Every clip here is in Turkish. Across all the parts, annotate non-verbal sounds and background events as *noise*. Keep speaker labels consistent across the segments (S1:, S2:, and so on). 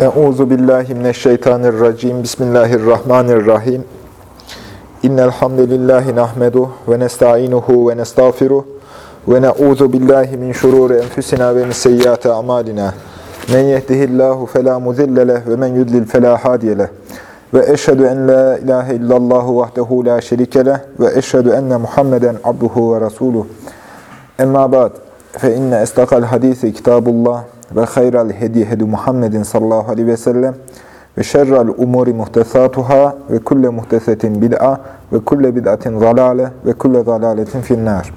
S1: Euzu billahi mineşşeytanirracim. Bismillahirrahmanirrahim. İnnel hamdelellahi nahmedu ve nestainuhu ve nestağfiruh ve na'uzu billahi min şururi enfusina ve min seyyiati amalina. Men yehdihillahu fela mudille leh ve men yudlil fela hadiye. Ve eşhedü en la ilahe illallah vahdehu la şerike leh ve eşhedü enne Muhammeden abduhu ve resuluh. Emma ba'd fe inne estakal hadisi kitabullah ve hayral hedi hedi Muhammedin sallallahu aleyhi ve sellem ve şerrel umuri muhtesatuhâ ve kulle muhtesetin bid'a ve kulle bid'atin zalale ve kulle zalaletin finnâr.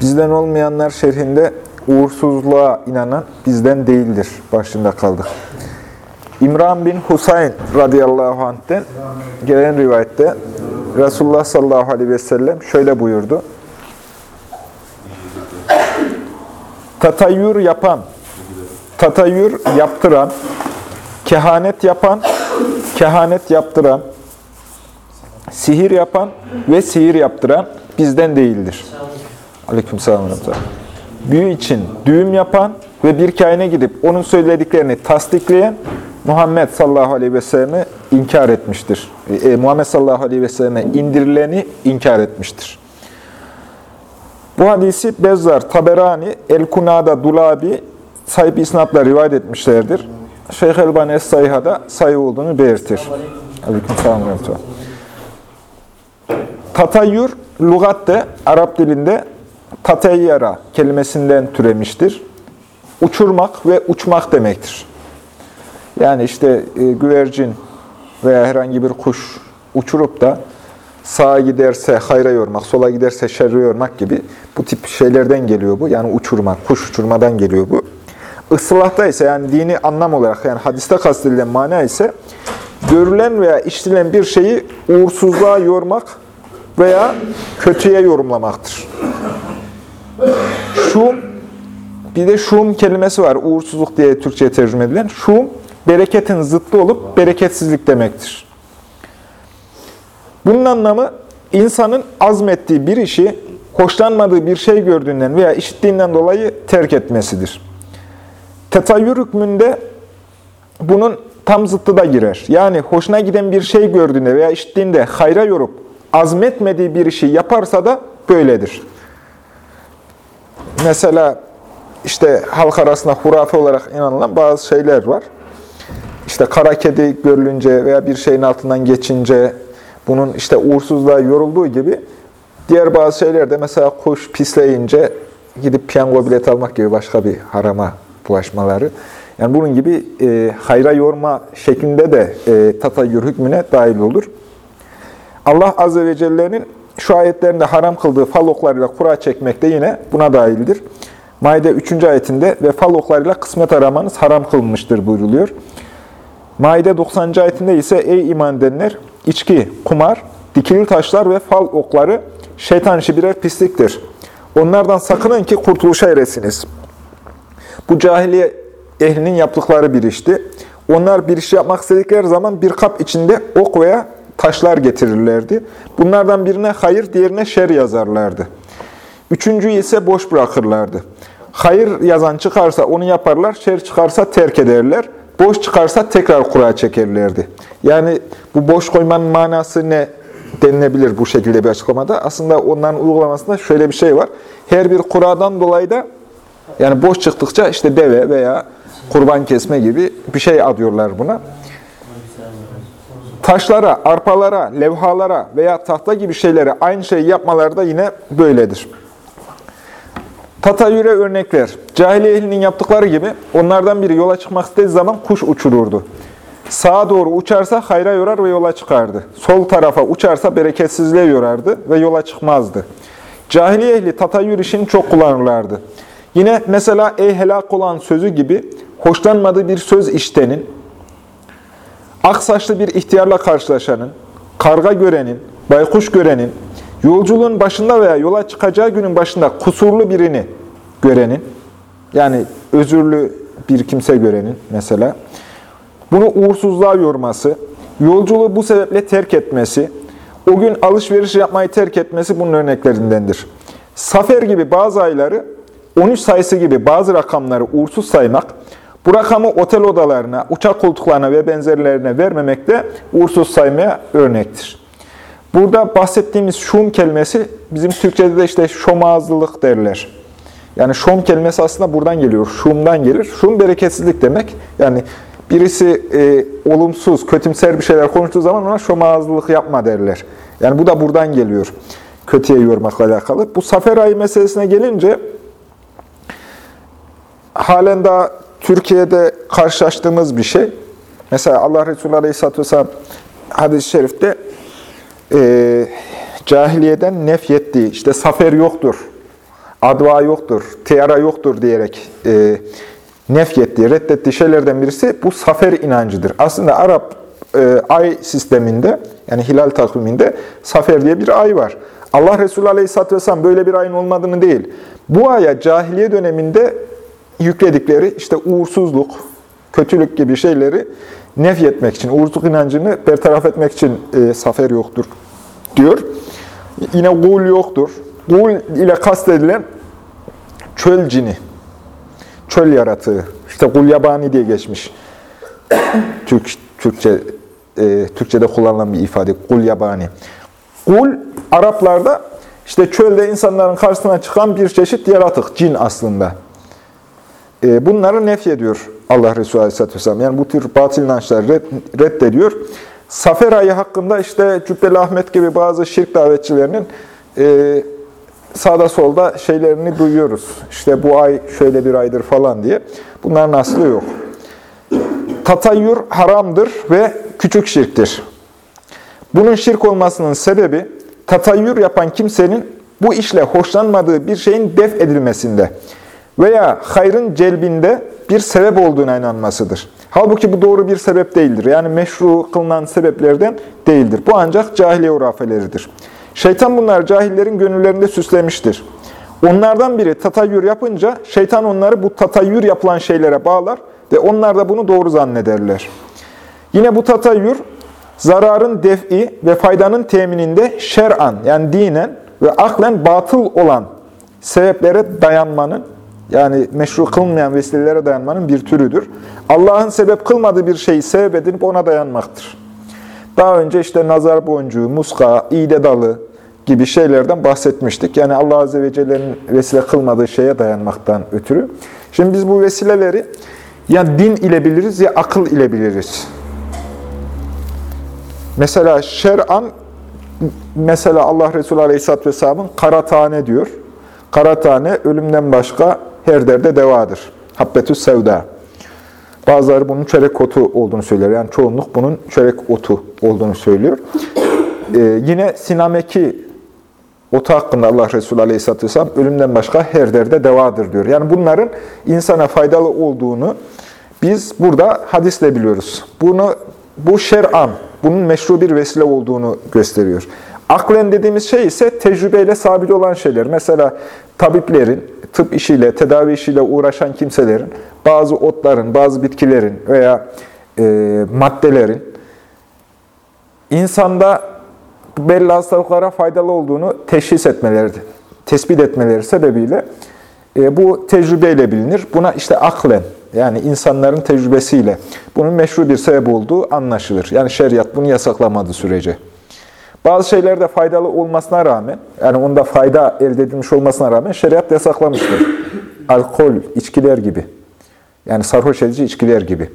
S1: Bizden olmayanlar şerhinde uğursuzluğa inanan bizden değildir başında kaldık. İmran bin Husayn radıyallahu anh'ten gelen rivayette Resulullah sallallahu aleyhi ve sellem şöyle buyurdu. Tatayyür yapan, tatayyür yaptıran, kehanet yapan, kehanet yaptıran, sihir yapan ve sihir yaptıran bizden değildir. Aleykümselam. Büyü için düğüm yapan ve bir kaine gidip onun söylediklerini tasdikleyen Muhammed sallallahu aleyhi ve sellem'i inkar etmiştir. E, Muhammed sallallahu aleyhi ve selleme indirileni inkar etmiştir. Bu hadisi Bezzar, Taberani, El-Kunada, Dulabi sahip isnatla rivayet etmişlerdir. Şeyh Elbani Es-Sayha'da sayı olduğunu belirtir. Aleykümselam. Tatayyür, lügatte, Arap dilinde tateyyara kelimesinden türemiştir. Uçurmak ve uçmak demektir. Yani işte e, güvercin veya herhangi bir kuş uçurup da sağa giderse hayra yormak, sola giderse şerre yormak gibi bu tip şeylerden geliyor bu. Yani uçurmak, kuş uçurmadan geliyor bu. Islahta ise yani dini anlam olarak yani hadiste kastedilen mana ise görülen veya işitilen bir şeyi uğursuzluğa yormak veya kötüye yorumlamaktır. Şum, bir de şum kelimesi var. Uğursuzluk diye Türkçe'ye tercüme edilen. Şum, bereketin zıttı olup bereketsizlik demektir. Bunun anlamı insanın azmettiği bir işi hoşlanmadığı bir şey gördüğünden veya işittiğinden dolayı terk etmesidir. Tetayyür hükmünde bunun tam zıttı da girer. Yani hoşuna giden bir şey gördüğünde veya işittiğinde hayra yorup azmetmediği bir işi yaparsa da böyledir. Mesela işte halk arasında hurafe olarak inanılan bazı şeyler var. İşte kara kedi görülünce veya bir şeyin altından geçince bunun işte uğursuzluğa yorulduğu gibi diğer bazı şeyler de mesela kuş pisleyince gidip piyango bilet almak gibi başka bir harama bulaşmaları. Yani bunun gibi e, hayra yorma şeklinde de e, tatayyür hükmüne dahil olur. Allah Azze ve Celle'nin şu ayetlerinde haram kıldığı fal oklarıyla kura çekmek de yine buna dahildir. Maide 3. ayetinde ve fal oklarıyla kısmet aramanız haram kılınmıştır buyruluyor. Maide 90. ayetinde ise ey iman edenler içki, kumar, dikili taşlar ve fal okları şeytan işi birer pisliktir. Onlardan sakının ki kurtuluşa eresiniz. Bu cahiliye ehlinin yaptıkları bir işti. Onlar bir iş yapmak istedikleri zaman bir kap içinde ok veya taşlar getirirlerdi. Bunlardan birine hayır, diğerine şer yazarlardı. Üçüncüyü ise boş bırakırlardı. Hayır yazan çıkarsa onu yaparlar, şer çıkarsa terk ederler. Boş çıkarsa tekrar kura çekerlerdi. Yani bu boş koymanın manası ne denilebilir bu şekilde bir açıklamada? Aslında onların uygulamasında şöyle bir şey var. Her bir kuradan dolayı da yani boş çıktıkça işte deve veya kurban kesme gibi bir şey adıyorlar buna. Taşlara, arpalara, levhalara veya tahta gibi şeylere aynı şeyi yapmaları da yine böyledir. Tatayüre örnekler. Cahiliye ehlinin yaptıkları gibi onlardan biri yola çıkmak istediği zaman kuş uçururdu. Sağa doğru uçarsa hayra yorar ve yola çıkardı. Sol tarafa uçarsa bereketsizliğe yorardı ve yola çıkmazdı. Cahiliye ehli tatayyür işini çok kullanırlardı. Yine mesela ey helak olan sözü gibi hoşlanmadığı bir söz iştenin, aksaçlı bir ihtiyarla karşılaşanın, karga görenin, baykuş görenin, Yolculuğun başında veya yola çıkacağı günün başında kusurlu birini görenin, yani özürlü bir kimse görenin mesela, bunu uğursuzluğa yorması, yolculuğu bu sebeple terk etmesi, o gün alışveriş yapmayı terk etmesi bunun örneklerindendir. Safer gibi bazı ayları, 13 sayısı gibi bazı rakamları uğursuz saymak, Bu rakamı otel odalarına, uçak koltuklarına ve benzerlerine vermemek de uğursuz saymaya örnektir. Burada bahsettiğimiz şum kelimesi bizim Türkçe'de de işte şomazlılık derler. Yani şom kelimesi aslında buradan geliyor, şumdan gelir. Şum bereketsizlik demek. Yani birisi e, olumsuz, kötümser bir şeyler konuştuğu zaman ona şomazlılık yapma derler. Yani bu da buradan geliyor, kötüye yormakla alakalı. Bu Safer ayı meselesine gelince, halen daha Türkiye'de karşılaştığımız bir şey. Mesela Allah Resulü Aleyhisselatü Vesselam hadis-i şerifte e, cahiliyeden nefyettiği, işte safer yoktur, adva yoktur, tiyara yoktur diyerek e, nefyettiği, reddettiği şeylerden birisi bu safer inancıdır. Aslında Arap e, ay sisteminde, yani hilal takviminde safer diye bir ay var. Allah Resulü Aleyhisselatü Vesselam böyle bir ayın olmadığını değil, bu aya cahiliye döneminde yükledikleri işte uğursuzluk, kötülük gibi şeyleri nefyetmek için, uğursuzluk inancını bertaraf etmek için e, safer yoktur diyor. Yine gul yoktur. Gul ile kastedilen çöl cini, çöl yaratığı. İşte gul yabani diye geçmiş. *coughs* Türk, Türkçe, e, Türkçe'de kullanılan bir ifade. Gul yabani. Gul, Araplarda işte çölde insanların karşısına çıkan bir çeşit yaratık, cin aslında. E, bunları nef ediyor Allah Resulü Aleyhisselatü Vesselam. Yani bu tür batıl inançları red, reddediyor. Safer ayı hakkında işte Cübbeli Ahmet gibi bazı şirk davetçilerinin e, sağda solda şeylerini duyuyoruz. İşte bu ay şöyle bir aydır falan diye. Bunların aslı yok. Tatayyur haramdır ve küçük şirktir. Bunun şirk olmasının sebebi tatayyur yapan kimsenin bu işle hoşlanmadığı bir şeyin def edilmesinde veya hayrın celbinde bir sebep olduğuna inanmasıdır. Halbuki bu doğru bir sebep değildir. Yani meşru kılınan sebeplerden değildir. Bu ancak cahiliye urafeleridir. Şeytan bunlar cahillerin gönüllerinde süslemiştir. Onlardan biri tatayyür yapınca şeytan onları bu tatayyür yapılan şeylere bağlar ve onlar da bunu doğru zannederler. Yine bu tatayyür zararın def'i ve faydanın temininde şer'an yani dinen ve aklen batıl olan sebeplere dayanmanın yani meşru kılmayan vesilelere dayanmanın bir türüdür. Allah'ın sebep kılmadığı bir şeyi sebep edinip ona dayanmaktır. Daha önce işte nazar boncuğu, muska, iğde dalı gibi şeylerden bahsetmiştik. Yani Allah Azze ve Celle'nin vesile kılmadığı şeye dayanmaktan ötürü. Şimdi biz bu vesileleri ya din ile biliriz ya akıl ile biliriz. Mesela şer'an, mesela Allah Resulü Aleyhisselatü Vesselam'ın kara tane diyor. Kara tane ölümden başka her derde devadır. Habbetü sevda. Bazıları bunun çörek otu olduğunu söylüyor. Yani çoğunluk bunun çörek otu olduğunu söylüyor. Ee, yine sinameki otu hakkında Allah Resulü Aleyhisselatü Vesselam ölümden başka her derde devadır diyor. Yani bunların insana faydalı olduğunu biz burada hadisle biliyoruz. Bunu bu şer'an, bunun meşru bir vesile olduğunu gösteriyor. Aklen dediğimiz şey ise tecrübeyle sabit olan şeyler. Mesela tabiplerin, tıp işiyle, tedavi işiyle uğraşan kimselerin, bazı otların, bazı bitkilerin veya e, maddelerin insanda belli hastalıklara faydalı olduğunu teşhis etmeleri, tespit etmeleri sebebiyle e, bu tecrübeyle bilinir. Buna işte aklen, yani insanların tecrübesiyle bunun meşru bir sebep olduğu anlaşılır. Yani şeriat bunu yasaklamadığı sürece. Bazı şeylerde faydalı olmasına rağmen, yani onda fayda elde edilmiş olmasına rağmen şeriat yasaklamıştır. *coughs* Alkol, içkiler gibi. Yani sarhoş edici içkiler gibi.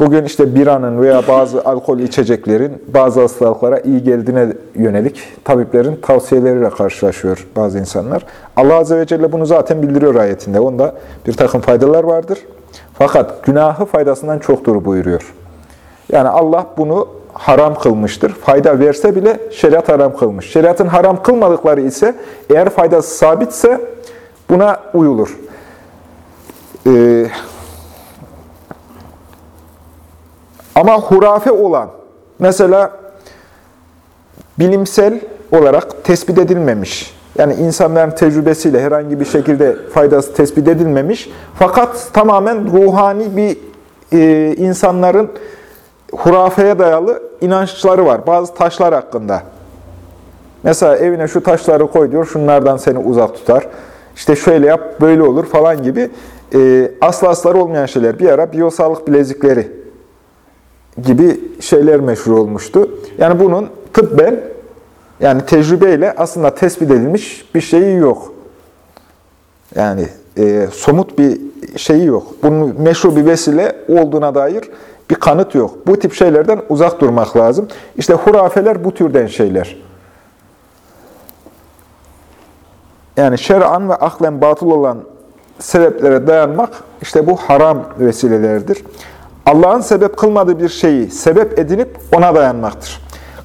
S1: Bugün işte biranın veya bazı alkol içeceklerin bazı hastalıklara iyi geldiğine yönelik tabiplerin tavsiyeleriyle karşılaşıyor bazı insanlar. Allah Azze ve Celle bunu zaten bildiriyor ayetinde. Onda bir takım faydalar vardır. Fakat günahı faydasından çoktur buyuruyor. Yani Allah bunu haram kılmıştır. Fayda verse bile şeriat haram kılmış. Şeriatın haram kılmadıkları ise eğer faydası sabitse buna uyulur. Ee, ama hurafe olan, mesela bilimsel olarak tespit edilmemiş, yani insanların tecrübesiyle herhangi bir şekilde faydası tespit edilmemiş, fakat tamamen ruhani bir e, insanların hurafeye dayalı inançları var. Bazı taşlar hakkında. Mesela evine şu taşları koy diyor, şunlardan seni uzak tutar. İşte şöyle yap, böyle olur falan gibi e, aslı asları olmayan şeyler. Bir ara biyosağlık bilezikleri gibi şeyler meşhur olmuştu. Yani bunun tıbben yani tecrübeyle aslında tespit edilmiş bir şeyi yok. Yani e, somut bir şeyi yok. Bunun meşru bir vesile olduğuna dair bir kanıt yok. Bu tip şeylerden uzak durmak lazım. İşte hurafeler bu türden şeyler. Yani şer'an ve aklen batıl olan sebeplere dayanmak işte bu haram vesilelerdir. Allah'ın sebep kılmadığı bir şeyi sebep edinip ona dayanmaktır.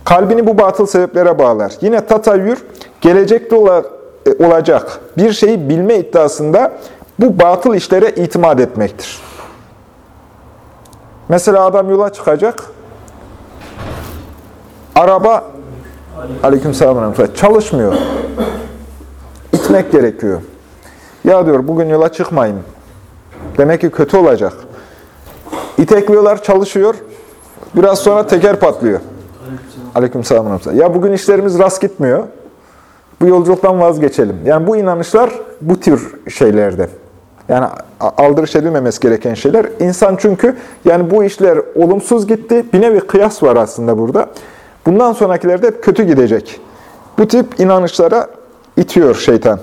S1: Kalbini bu batıl sebeplere bağlar. Yine tatayyür, gelecekte e, olacak bir şeyi bilme iddiasında bu batıl işlere itimat etmektir. Mesela adam yola çıkacak, araba aleykümselam çalışmıyor. İtmek gerekiyor. Ya diyor bugün yola çıkmayayım. Demek ki kötü olacak. İtekliyorlar, çalışıyor. Biraz sonra teker patlıyor. Aleykümselam. Ya bugün işlerimiz rast gitmiyor. Bu yolculuktan vazgeçelim. Yani bu inanışlar bu tür şeylerden. Yani aldırış edilmemesi gereken şeyler. İnsan çünkü yani bu işler olumsuz gitti. Bir nevi kıyas var aslında burada. Bundan sonrakilerde hep kötü gidecek. Bu tip inanışlara itiyor şeytan.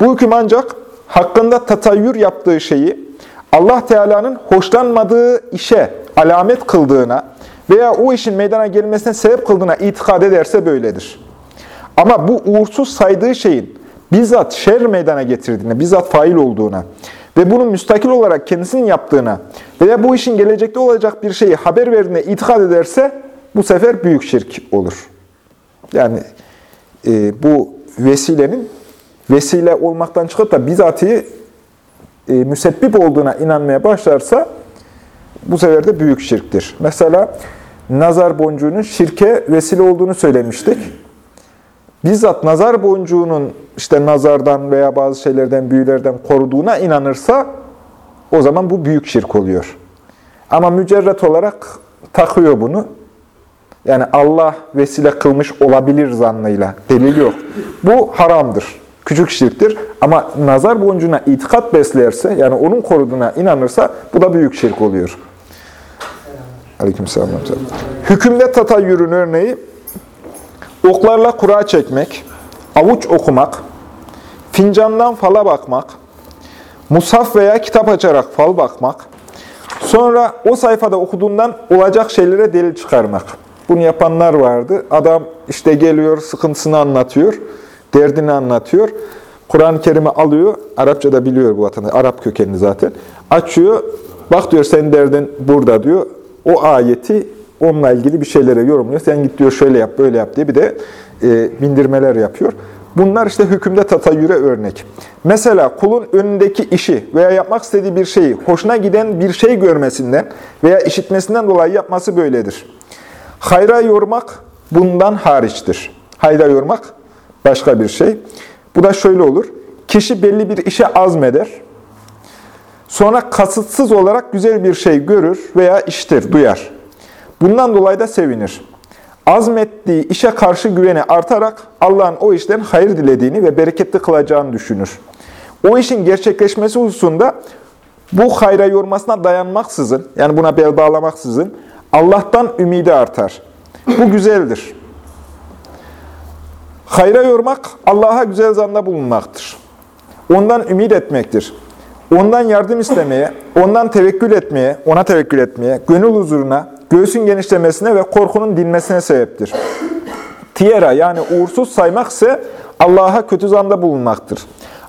S1: Bu hüküm ancak hakkında tatayyür yaptığı şeyi Allah Teala'nın hoşlanmadığı işe alamet kıldığına veya o işin meydana gelmesine sebep kıldığına itikad ederse böyledir. Ama bu uğursuz saydığı şeyin bizzat şer meydana getirdiğine, bizzat fail olduğuna ve bunun müstakil olarak kendisinin yaptığına veya bu işin gelecekte olacak bir şeyi haber verdiğine itikad ederse bu sefer büyük şirk olur. Yani e, bu vesilenin vesile olmaktan çıkıp da bizatihi e, müsebbip olduğuna inanmaya başlarsa bu sefer de büyük şirktir. Mesela nazar boncuğunun şirke vesile olduğunu söylemiştik. Bizzat nazar boncuğunun işte nazardan veya bazı şeylerden, büyülerden koruduğuna inanırsa o zaman bu büyük şirk oluyor. Ama mücerret olarak takıyor bunu. Yani Allah vesile kılmış olabilir zannıyla. Delil yok. Bu haramdır küçük şirktir. Ama nazar boncuğuna itikat beslerse, yani onun koruduğuna inanırsa bu da büyük şirk oluyor. Aleykümselam. Hükümde tatayyürün örneği, oklarla kura çekmek, avuç okumak, fincandan fala bakmak, musaf veya kitap açarak fal bakmak, sonra o sayfada okuduğundan olacak şeylere delil çıkarmak. Bunu yapanlar vardı. Adam işte geliyor, sıkıntısını anlatıyor derdini anlatıyor. Kur'an-ı Kerim'i alıyor, Arapça da biliyor bu vatandaş, Arap kökenli zaten. Açıyor, bak diyor senin derdin burada diyor. O ayeti onunla ilgili bir şeylere yorumluyor. Sen git diyor şöyle yap, böyle yap diye bir de e, bindirmeler yapıyor. Bunlar işte hükümde tatayyüre örnek. Mesela kulun önündeki işi veya yapmak istediği bir şeyi hoşuna giden bir şey görmesinden veya işitmesinden dolayı yapması böyledir. Hayra yormak bundan hariçtir. Hayra yormak başka bir şey. Bu da şöyle olur. Kişi belli bir işe azmeder. Sonra kasıtsız olarak güzel bir şey görür veya iştir, duyar. Bundan dolayı da sevinir. Azmettiği işe karşı güveni artarak Allah'ın o işten hayır dilediğini ve bereketli kılacağını düşünür. O işin gerçekleşmesi hususunda bu hayra yormasına dayanmaksızın, yani buna bel bağlamaksızın Allah'tan ümidi artar. Bu güzeldir. Hayra yormak, Allah'a güzel zanda bulunmaktır. Ondan ümit etmektir. Ondan yardım istemeye, ondan tevekkül etmeye, ona tevekkül etmeye, gönül huzuruna, göğsün genişlemesine ve korkunun dinmesine sebeptir. Tiyera yani uğursuz saymak ise Allah'a kötü zanda bulunmaktır.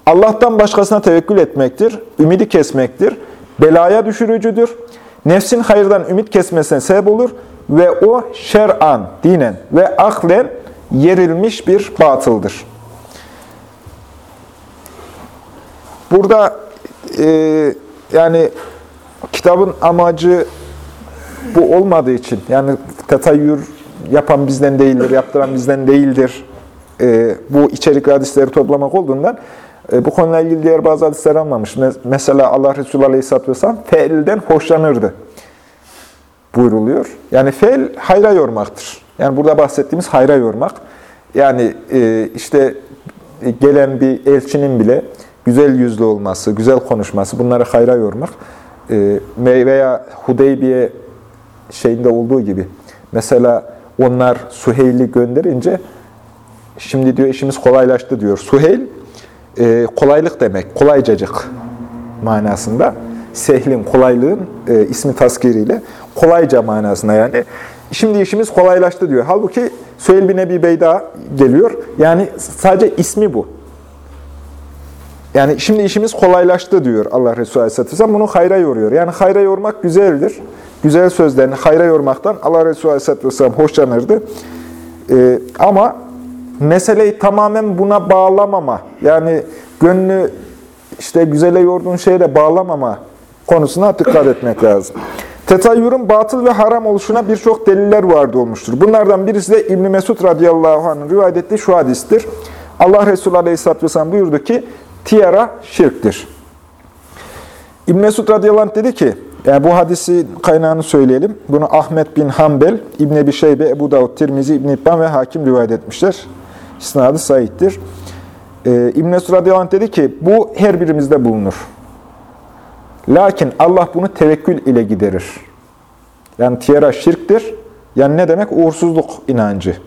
S1: Allah'tan başkasına tevekkül etmektir, ümidi kesmektir, belaya düşürücüdür, nefsin hayırdan ümit kesmesine sebep olur ve o şer'an, dinen ve aklen yerilmiş bir batıldır. Burada e, yani kitabın amacı bu olmadığı için, yani tetayyür yapan bizden değildir, yaptıran bizden değildir, e, bu içerik hadisleri toplamak olduğundan e, bu konuyla ilgili diğer bazı hadisler almamış. Mesela Allah Resulü Aleyhisselatü Vesselam feilden hoşlanırdı buyruluyor. Yani feil hayra yormaktır. Yani burada bahsettiğimiz hayra yormak. Yani e, işte gelen bir elçinin bile güzel yüzlü olması, güzel konuşması, bunları hayra yormak e, veya Hudeybiye şeyinde olduğu gibi mesela onlar Suheyl'i gönderince şimdi diyor işimiz kolaylaştı diyor. Suheyl e, kolaylık demek, kolaycacık manasında. Sehlin, kolaylığın e, ismi taskiriyle kolayca manasında yani. Şimdi işimiz kolaylaştı diyor. Halbuki Süheyl bin Ebi Beyda geliyor. Yani sadece ismi bu. Yani şimdi işimiz kolaylaştı diyor Allah Resulü Aleyhisselatü Vesselam. Bunu hayra yoruyor. Yani hayra yormak güzeldir. Güzel sözlerini hayra yormaktan Allah Resulü Aleyhisselatü Vesselam hoşlanırdı. Ee, ama meseleyi tamamen buna bağlamama, yani gönlü işte güzele yorduğun şeye de bağlamama konusuna dikkat etmek lazım. Tetayyürün batıl ve haram oluşuna birçok deliller vardı olmuştur. Bunlardan birisi de İbn Mesud radıyallahu anh'ın rivayet ettiği şu hadistir. Allah Resulü aleyhisselatü vesselam buyurdu ki, tiyara şirktir. İbn Mesud radıyallahu anh dedi ki, yani bu hadisi kaynağını söyleyelim. Bunu Ahmet bin Hanbel, İbn Ebi Şeybe, Ebu Davud, Tirmizi, İbn İbban ve Hakim rivayet etmişler. İsnadı Said'dir. Ee, İbn anh dedi ki, bu her birimizde bulunur. Lakin Allah bunu tevekkül ile giderir. Yani tiyara şirktir. Yani ne demek? Uğursuzluk inancı.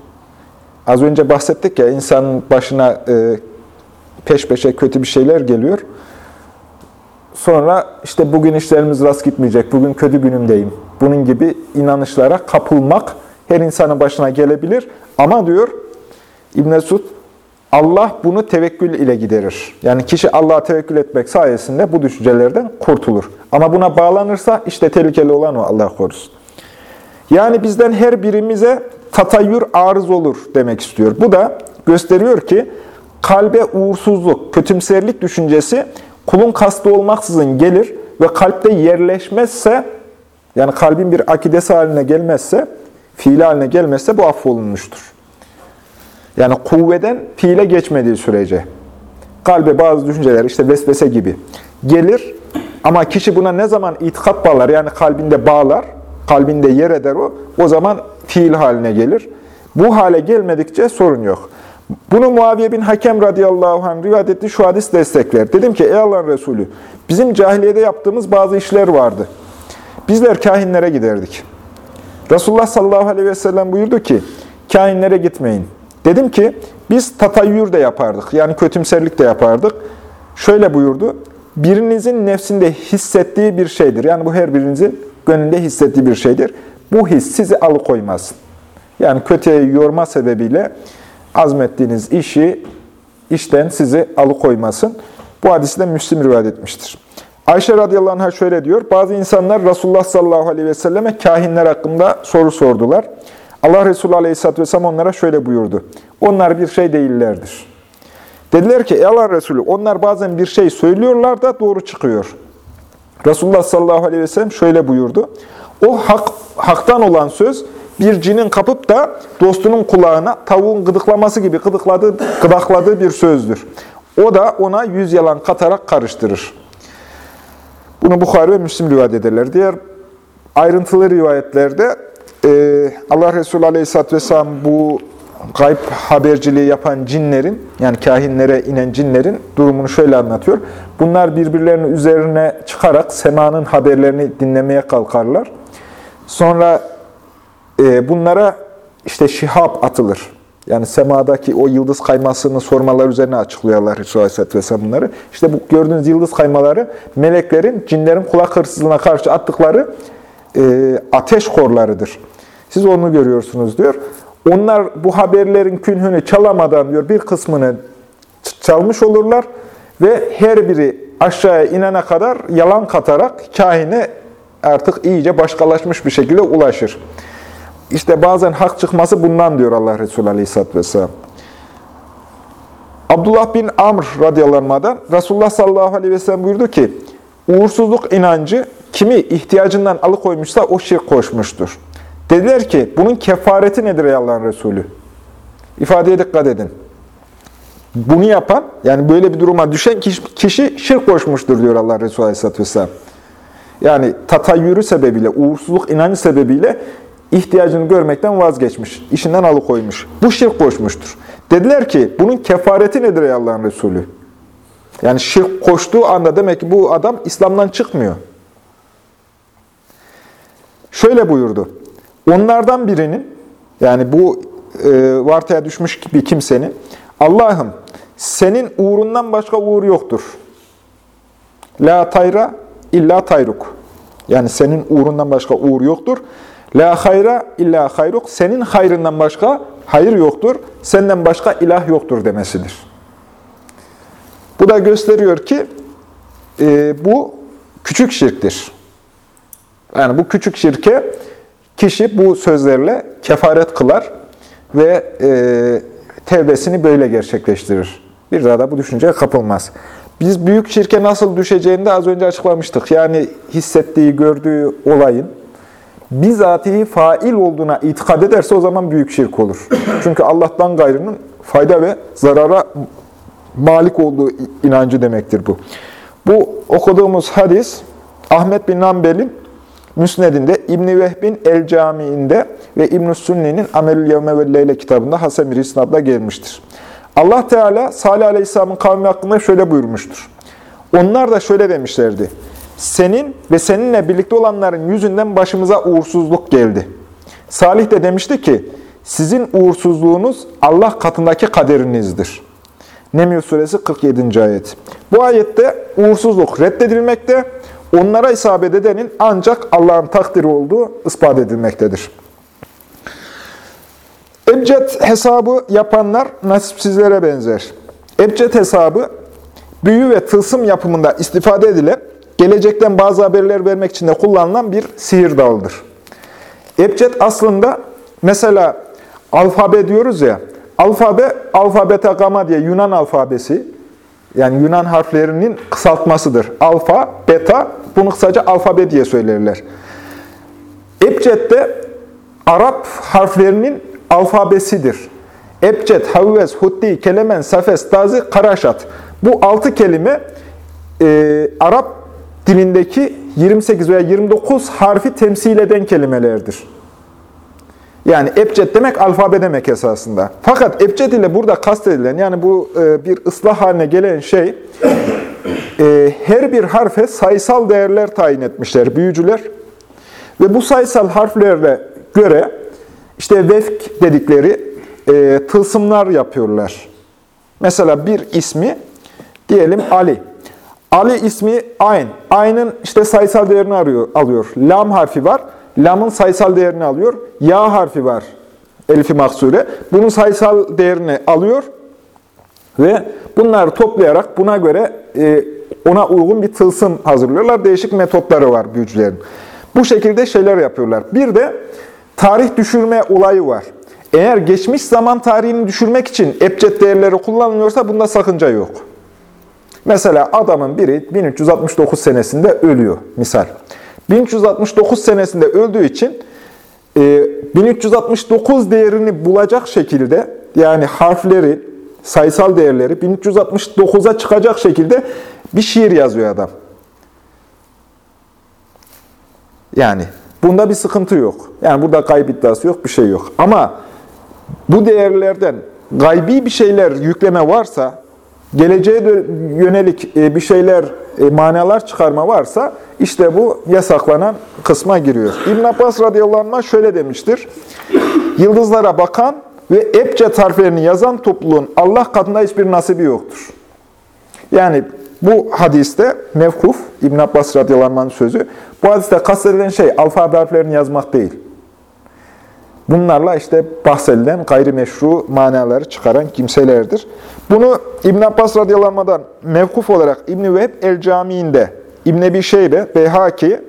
S1: Az önce bahsettik ya, insanın başına e, peş peşe kötü bir şeyler geliyor. Sonra işte bugün işlerimiz rast gitmeyecek, bugün kötü günümdeyim. Bunun gibi inanışlara kapılmak her insanın başına gelebilir. Ama diyor İbn Mesud, Allah bunu tevekkül ile giderir. Yani kişi Allah'a tevekkül etmek sayesinde bu düşüncelerden kurtulur. Ama buna bağlanırsa işte tehlikeli olan o Allah korusun. Yani bizden her birimize tatayyür arız olur demek istiyor. Bu da gösteriyor ki kalbe uğursuzluk, kötümserlik düşüncesi kulun kastı olmaksızın gelir ve kalpte yerleşmezse, yani kalbin bir akidesi haline gelmezse, fiili haline gelmezse bu affolunmuştur. Yani kuvveden fiile geçmediği sürece. Kalbe bazı düşünceler, işte vesvese gibi gelir ama kişi buna ne zaman itikat bağlar, yani kalbinde bağlar, kalbinde yer eder o, o zaman fiil haline gelir. Bu hale gelmedikçe sorun yok. Bunu Muaviye bin Hakem radıyallahu anh rivayet etti, şu hadis destekler. Dedim ki ey Allah'ın Resulü, bizim cahiliyede yaptığımız bazı işler vardı. Bizler kahinlere giderdik. Resulullah sallallahu aleyhi ve sellem buyurdu ki, kahinlere gitmeyin. Dedim ki, biz tatayyür de yapardık, yani kötümserlik de yapardık. Şöyle buyurdu, birinizin nefsinde hissettiği bir şeydir. Yani bu her birinizin gönlünde hissettiği bir şeydir. Bu his sizi alıkoymaz. Yani kötüye yorma sebebiyle azmettiğiniz işi işten sizi alıkoymasın. Bu hadisi de Müslim rivayet etmiştir. Ayşe radıyallahu anh'a şöyle diyor. Bazı insanlar Resulullah sallallahu aleyhi ve selleme kahinler hakkında soru sordular. Allah Resulü aleyhisselatü vesselam onlara şöyle buyurdu. Onlar bir şey değillerdir. Dediler ki ey Allah Resulü onlar bazen bir şey söylüyorlar da doğru çıkıyor. Resulullah sallallahu aleyhi ve sellem şöyle buyurdu. O hak, haktan olan söz bir cinin kapıp da dostunun kulağına tavuğun gıdıklaması gibi gıdıkladığı, gıdakladığı bir sözdür. O da ona yüz yalan katarak karıştırır. Bunu Bukhari ve Müslim rivayet ederler. Diğer ayrıntılı rivayetlerde e, Allah Resulü Aleyhisselatü Vesselam bu gayb haberciliği yapan cinlerin, yani kahinlere inen cinlerin durumunu şöyle anlatıyor. Bunlar birbirlerinin üzerine çıkarak semanın haberlerini dinlemeye kalkarlar. Sonra e, bunlara işte şihab atılır. Yani semadaki o yıldız kaymasını sormalar üzerine açıklıyorlar Resulü Aleyhisselatü Vesselam bunları. İşte bu gördüğünüz yıldız kaymaları meleklerin, cinlerin kulak hırsızlığına karşı attıkları e, ateş korlarıdır. Siz onu görüyorsunuz diyor. Onlar bu haberlerin künhünü çalamadan diyor bir kısmını çalmış olurlar ve her biri aşağıya inene kadar yalan katarak kahine artık iyice başkalaşmış bir şekilde ulaşır. İşte bazen hak çıkması bundan diyor Allah Resulü Aleyhisselatü Vesselam. Abdullah bin Amr radıyallahu anh'dan Resulullah sallallahu aleyhi ve sellem buyurdu ki, uğursuzluk inancı kimi ihtiyacından alıkoymuşsa o şirk koşmuştur. Dediler ki, bunun kefareti nedir ey Allah'ın Resulü? İfadeye dikkat edin. Bunu yapan, yani böyle bir duruma düşen kişi şirk koşmuştur diyor Allah Resulü Aleyhisselatü Vesselam. Yani tatayyürü sebebiyle, uğursuzluk inancı sebebiyle ihtiyacını görmekten vazgeçmiş, işinden alıkoymuş. Bu şirk koşmuştur. Dediler ki bunun kefareti nedir ey Allah'ın Resulü? Yani şirk koştuğu anda demek ki bu adam İslam'dan çıkmıyor. Şöyle buyurdu. Onlardan birinin, yani bu e, vartaya düşmüş bir kimsenin, Allah'ım senin uğrundan başka uğur yoktur. La tayra illa tayruk. Yani senin uğrundan başka uğur yoktur. La hayra illa hayruk. Senin hayrından başka hayır yoktur. Senden başka ilah yoktur demesidir. Bu da gösteriyor ki e, bu küçük şirktir. Yani bu küçük şirke kişi bu sözlerle kefaret kılar ve e, tevbesini böyle gerçekleştirir. Bir daha da bu düşünceye kapılmaz. Biz büyük şirke nasıl düşeceğini de az önce açıklamıştık. Yani hissettiği, gördüğü olayın bizatihi fail olduğuna itikad ederse o zaman büyük şirk olur. Çünkü Allah'tan gayrının fayda ve zarara malik olduğu inancı demektir bu. Bu okuduğumuz hadis Ahmet bin Nambel'in Müsned'inde, İbn-i Vehb'in El Camii'nde ve İbn-i Sünni'nin Amelül Yevme ve Leyle kitabında Hasan bir isnadla gelmiştir. Allah Teala Salih Aleyhisselam'ın kavmi hakkında şöyle buyurmuştur. Onlar da şöyle demişlerdi. Senin ve seninle birlikte olanların yüzünden başımıza uğursuzluk geldi. Salih de demişti ki, sizin uğursuzluğunuz Allah katındaki kaderinizdir. Neml suresi 47. ayet. Bu ayette uğursuzluk reddedilmekte, onlara isabet edenin ancak Allah'ın takdiri olduğu ispat edilmektedir. Ebced hesabı yapanlar nasipsizlere benzer. Ebced hesabı büyü ve tılsım yapımında istifade edilen, gelecekten bazı haberler vermek için de kullanılan bir sihir dalıdır. Ebced aslında mesela alfabe diyoruz ya, alfabe, alfabeta gamma diye Yunan alfabesi, yani Yunan harflerinin kısaltmasıdır. Alfa, beta, bunu kısaca alfabe diye söylerler. Ebced de Arap harflerinin alfabesidir. Ebced, Havves, Huddi, Kelemen, Safes, Tazi, Karaşat. Bu altı kelime e, Arap dilindeki 28 veya 29 harfi temsil eden kelimelerdir. Yani ebced demek alfabe demek esasında. Fakat ebced ile burada kastedilen yani bu e, bir ıslah haline gelen şey e, her bir harfe sayısal değerler tayin etmişler büyücüler. Ve bu sayısal harflerle göre işte vefk dedikleri e, tılsımlar yapıyorlar. Mesela bir ismi diyelim Ali. Ali ismi Ayn. Ayn'ın işte sayısal değerini arıyor, alıyor. Lam harfi var. Lam'ın sayısal değerini alıyor. Ya harfi var. Elif-i maksure. Bunun sayısal değerini alıyor. Ve bunları toplayarak buna göre e, ona uygun bir tılsım hazırlıyorlar. Değişik metotları var büyücülerin. Bu şekilde şeyler yapıyorlar. Bir de tarih düşürme olayı var. Eğer geçmiş zaman tarihini düşürmek için ebced değerleri kullanılıyorsa bunda sakınca yok. Mesela adamın biri 1369 senesinde ölüyor misal. 1369 senesinde öldüğü için 1369 değerini bulacak şekilde yani harfleri, sayısal değerleri 1369'a çıkacak şekilde bir şiir yazıyor adam. Yani bunda bir sıkıntı yok. Yani burada kayıp iddiası yok, bir şey yok. Ama bu değerlerden gaybi bir şeyler yükleme varsa, geleceğe yönelik e, bir şeyler, e, manalar çıkarma varsa, işte bu yasaklanan kısma giriyor. İbn Abbas radıyallahu anh şöyle demiştir. Yıldızlara bakan ve ebced harflerini yazan topluluğun Allah katında hiçbir nasibi yoktur. Yani bu hadiste mevkuf, İbn Abbas radıyallahu anh sözü, bu hadiste kastedilen şey alfabe harflerini yazmak değil. Bunlarla işte bahsedilen gayrimeşru manaları çıkaran kimselerdir. Bunu İbn Abbas radıyallahu anh'dan mevkuf olarak İbn Vehb el Camii'nde, İbn Ebi Şeybe, Beyhaki,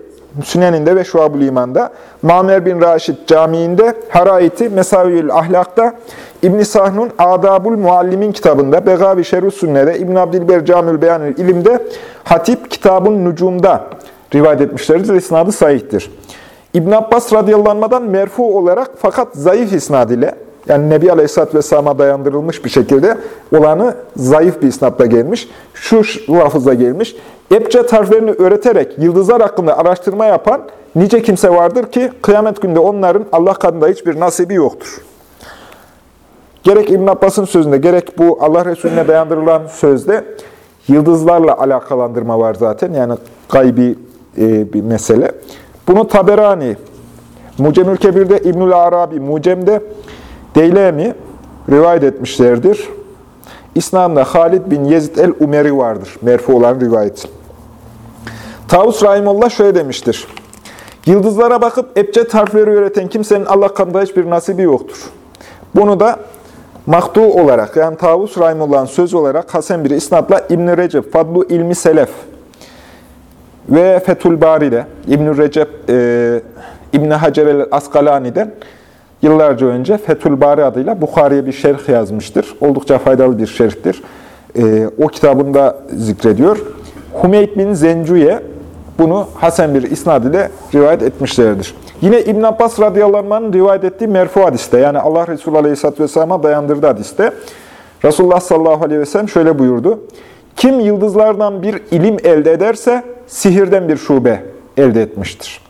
S1: Sünen'inde ve Şuab-ül İman'da, Mamer bin Raşid Camii'nde, Haraiti, Mesaviyül Ahlak'ta, İbn Sahnun Adabul Muallimin kitabında, Begavi Şerü Sünne'de, İbn Abdilber Camül Beyanül İlim'de, Hatip Kitabun Nucum'da rivayet etmişlerdir. İsnadı sahihtir. İbn Abbas radıyallahu merfu olarak fakat zayıf isnad ile yani Nebi Aleyhisselatü Vesselam'a dayandırılmış bir şekilde olanı zayıf bir isnatla gelmiş. Şu lafızla gelmiş. Ebced harflerini öğreterek yıldızlar hakkında araştırma yapan nice kimse vardır ki kıyamet günde onların Allah katında hiçbir nasibi yoktur. Gerek İbn Abbas'ın sözünde gerek bu Allah Resulüne dayandırılan sözde yıldızlarla alakalandırma var zaten. Yani gaybi e, bir mesele. Bunu Taberani, Mucemül Kebir'de, İbnül Arabi, Mucem'de, Deylemi rivayet etmişlerdir. İslam'da Halid bin Yezid el-Umeri vardır. Merfu olan rivayet. Tavus Rahimullah şöyle demiştir. Yıldızlara bakıp ebced harfleri öğreten kimsenin Allah katında hiçbir nasibi yoktur. Bunu da maktu olarak yani Tavus Rahimullah'ın sözü olarak Hasan bir isnatla İbn-i Recep, Fadlu İlmi Selef ve Fethül Bari'de İbn-i Recep, e, İbn-i Hacer el-Askalani'den yıllarca önce Fethül Bari adıyla Bukhari'ye bir şerh yazmıştır. Oldukça faydalı bir şerhtir. E, o kitabında zikrediyor. Hümeyd bin Zencuye bunu Hasan bir isnad ile rivayet etmişlerdir. Yine İbn Abbas radıyallahu anh'ın rivayet ettiği merfu hadiste, yani Allah Resulü aleyhisselatü vesselam'a dayandırdığı hadiste, Resulullah sallallahu aleyhi ve sellem şöyle buyurdu. Kim yıldızlardan bir ilim elde ederse, sihirden bir şube elde etmiştir.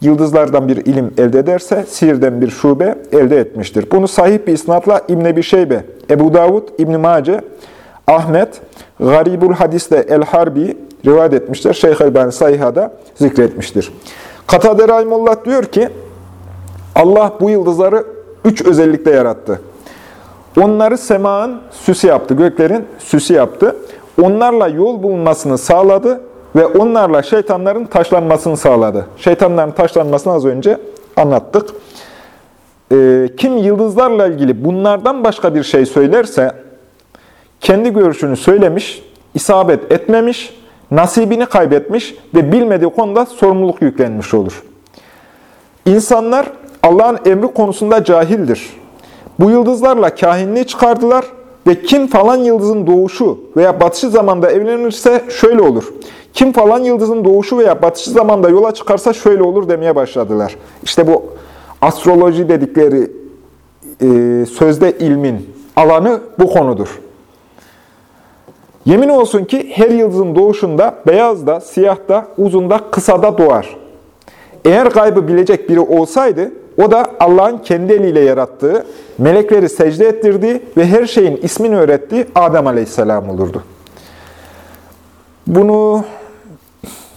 S1: Yıldızlardan bir ilim elde ederse, sihirden bir şube elde etmiştir. Bunu sahih bir isnatla İbn Ebi Şeybe, Ebu Davud, İbn Mace, Ahmet, Garibul Hadis'te El-Harbi rivayet etmişler. Şeyh Elbani Sayha'da zikretmiştir. Katade Rahimullah diyor ki, Allah bu yıldızları üç özellikle yarattı. Onları semanın süsü yaptı, göklerin süsü yaptı. Onlarla yol bulunmasını sağladı ve onlarla şeytanların taşlanmasını sağladı. Şeytanların taşlanmasını az önce anlattık. Ee, kim yıldızlarla ilgili bunlardan başka bir şey söylerse, kendi görüşünü söylemiş, isabet etmemiş, nasibini kaybetmiş ve bilmediği konuda sorumluluk yüklenmiş olur. İnsanlar Allah'ın emri konusunda cahildir. Bu yıldızlarla kahinliği çıkardılar ve kim falan yıldızın doğuşu veya batışı zamanda evlenirse şöyle olur. Kim falan yıldızın doğuşu veya batışı zamanda yola çıkarsa şöyle olur demeye başladılar. İşte bu astroloji dedikleri e, sözde ilmin alanı bu konudur. Yemin olsun ki her yıldızın doğuşunda beyaz da, siyah da, uzun da, kısa da doğar. Eğer gaybı bilecek biri olsaydı, o da Allah'ın kendi eliyle yarattığı, melekleri secde ettirdiği ve her şeyin ismini öğrettiği Adem Aleyhisselam olurdu. Bunu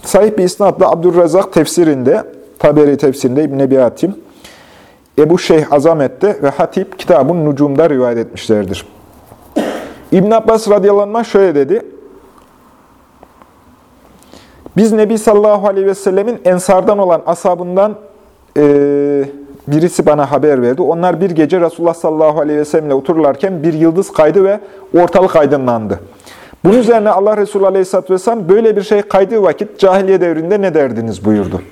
S1: sahip bir isnatla Abdurrazak tefsirinde, Taberi tefsirinde İbn Ebi Hatim, Ebu Şeyh Azamet'te ve Hatip kitabın Nucum'da rivayet etmişlerdir. İbn Abbas radıyallahu anh şöyle dedi. Biz Nebi sallallahu aleyhi ve sellemin ensardan olan asabından e, birisi bana haber verdi. Onlar bir gece Resulullah sallallahu aleyhi ve sellemle otururlarken bir yıldız kaydı ve ortalık aydınlandı. Bunun üzerine Allah Resulü aleyhisselatü vesselam böyle bir şey kaydığı vakit cahiliye devrinde ne derdiniz buyurdu.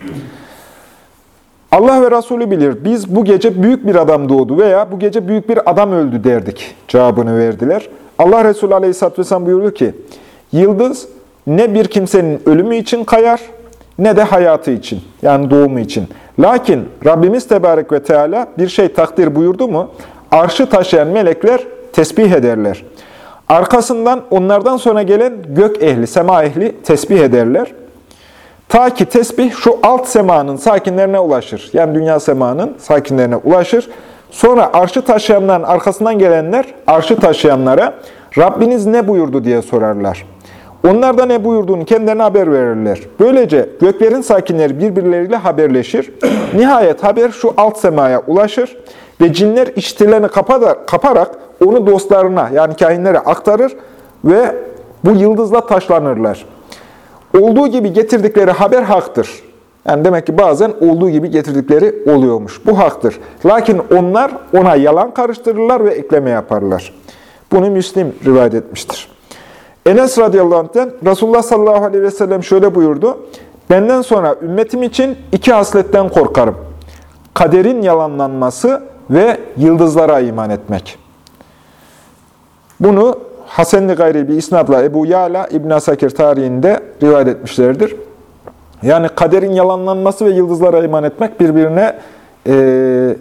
S1: Allah ve Resulü bilir. Biz bu gece büyük bir adam doğdu veya bu gece büyük bir adam öldü derdik cevabını verdiler. Allah Resulü Aleyhisselatü Vesselam buyurdu ki, Yıldız ne bir kimsenin ölümü için kayar, ne de hayatı için, yani doğumu için. Lakin Rabbimiz Tebarek ve Teala bir şey takdir buyurdu mu, arşı taşıyan melekler tesbih ederler. Arkasından onlardan sonra gelen gök ehli, sema ehli tesbih ederler. Ta ki tesbih şu alt semanın sakinlerine ulaşır. Yani dünya semanın sakinlerine ulaşır. Sonra arşı taşıyanların arkasından gelenler arşı taşıyanlara Rabbiniz ne buyurdu diye sorarlar. Onlar da ne buyurduğunu kendilerine haber verirler. Böylece göklerin sakinleri birbirleriyle haberleşir. *clears throat* Nihayet haber şu alt semaya ulaşır ve cinler iştilerini kaparak onu dostlarına yani kahinlere aktarır ve bu yıldızla taşlanırlar. Olduğu gibi getirdikleri haber haktır. Yani demek ki bazen olduğu gibi getirdikleri oluyormuş. Bu haktır. Lakin onlar ona yalan karıştırırlar ve ekleme yaparlar. Bunu Müslim rivayet etmiştir. Enes radıyallahu anh'ten Resulullah sallallahu aleyhi ve sellem şöyle buyurdu. Benden sonra ümmetim için iki hasletten korkarım. Kaderin yalanlanması ve yıldızlara iman etmek. Bunu Hasenli gayri bir isnadla Ebu Yala İbn Asakir tarihinde rivayet etmişlerdir. Yani kaderin yalanlanması ve yıldızlara iman etmek birbirine e,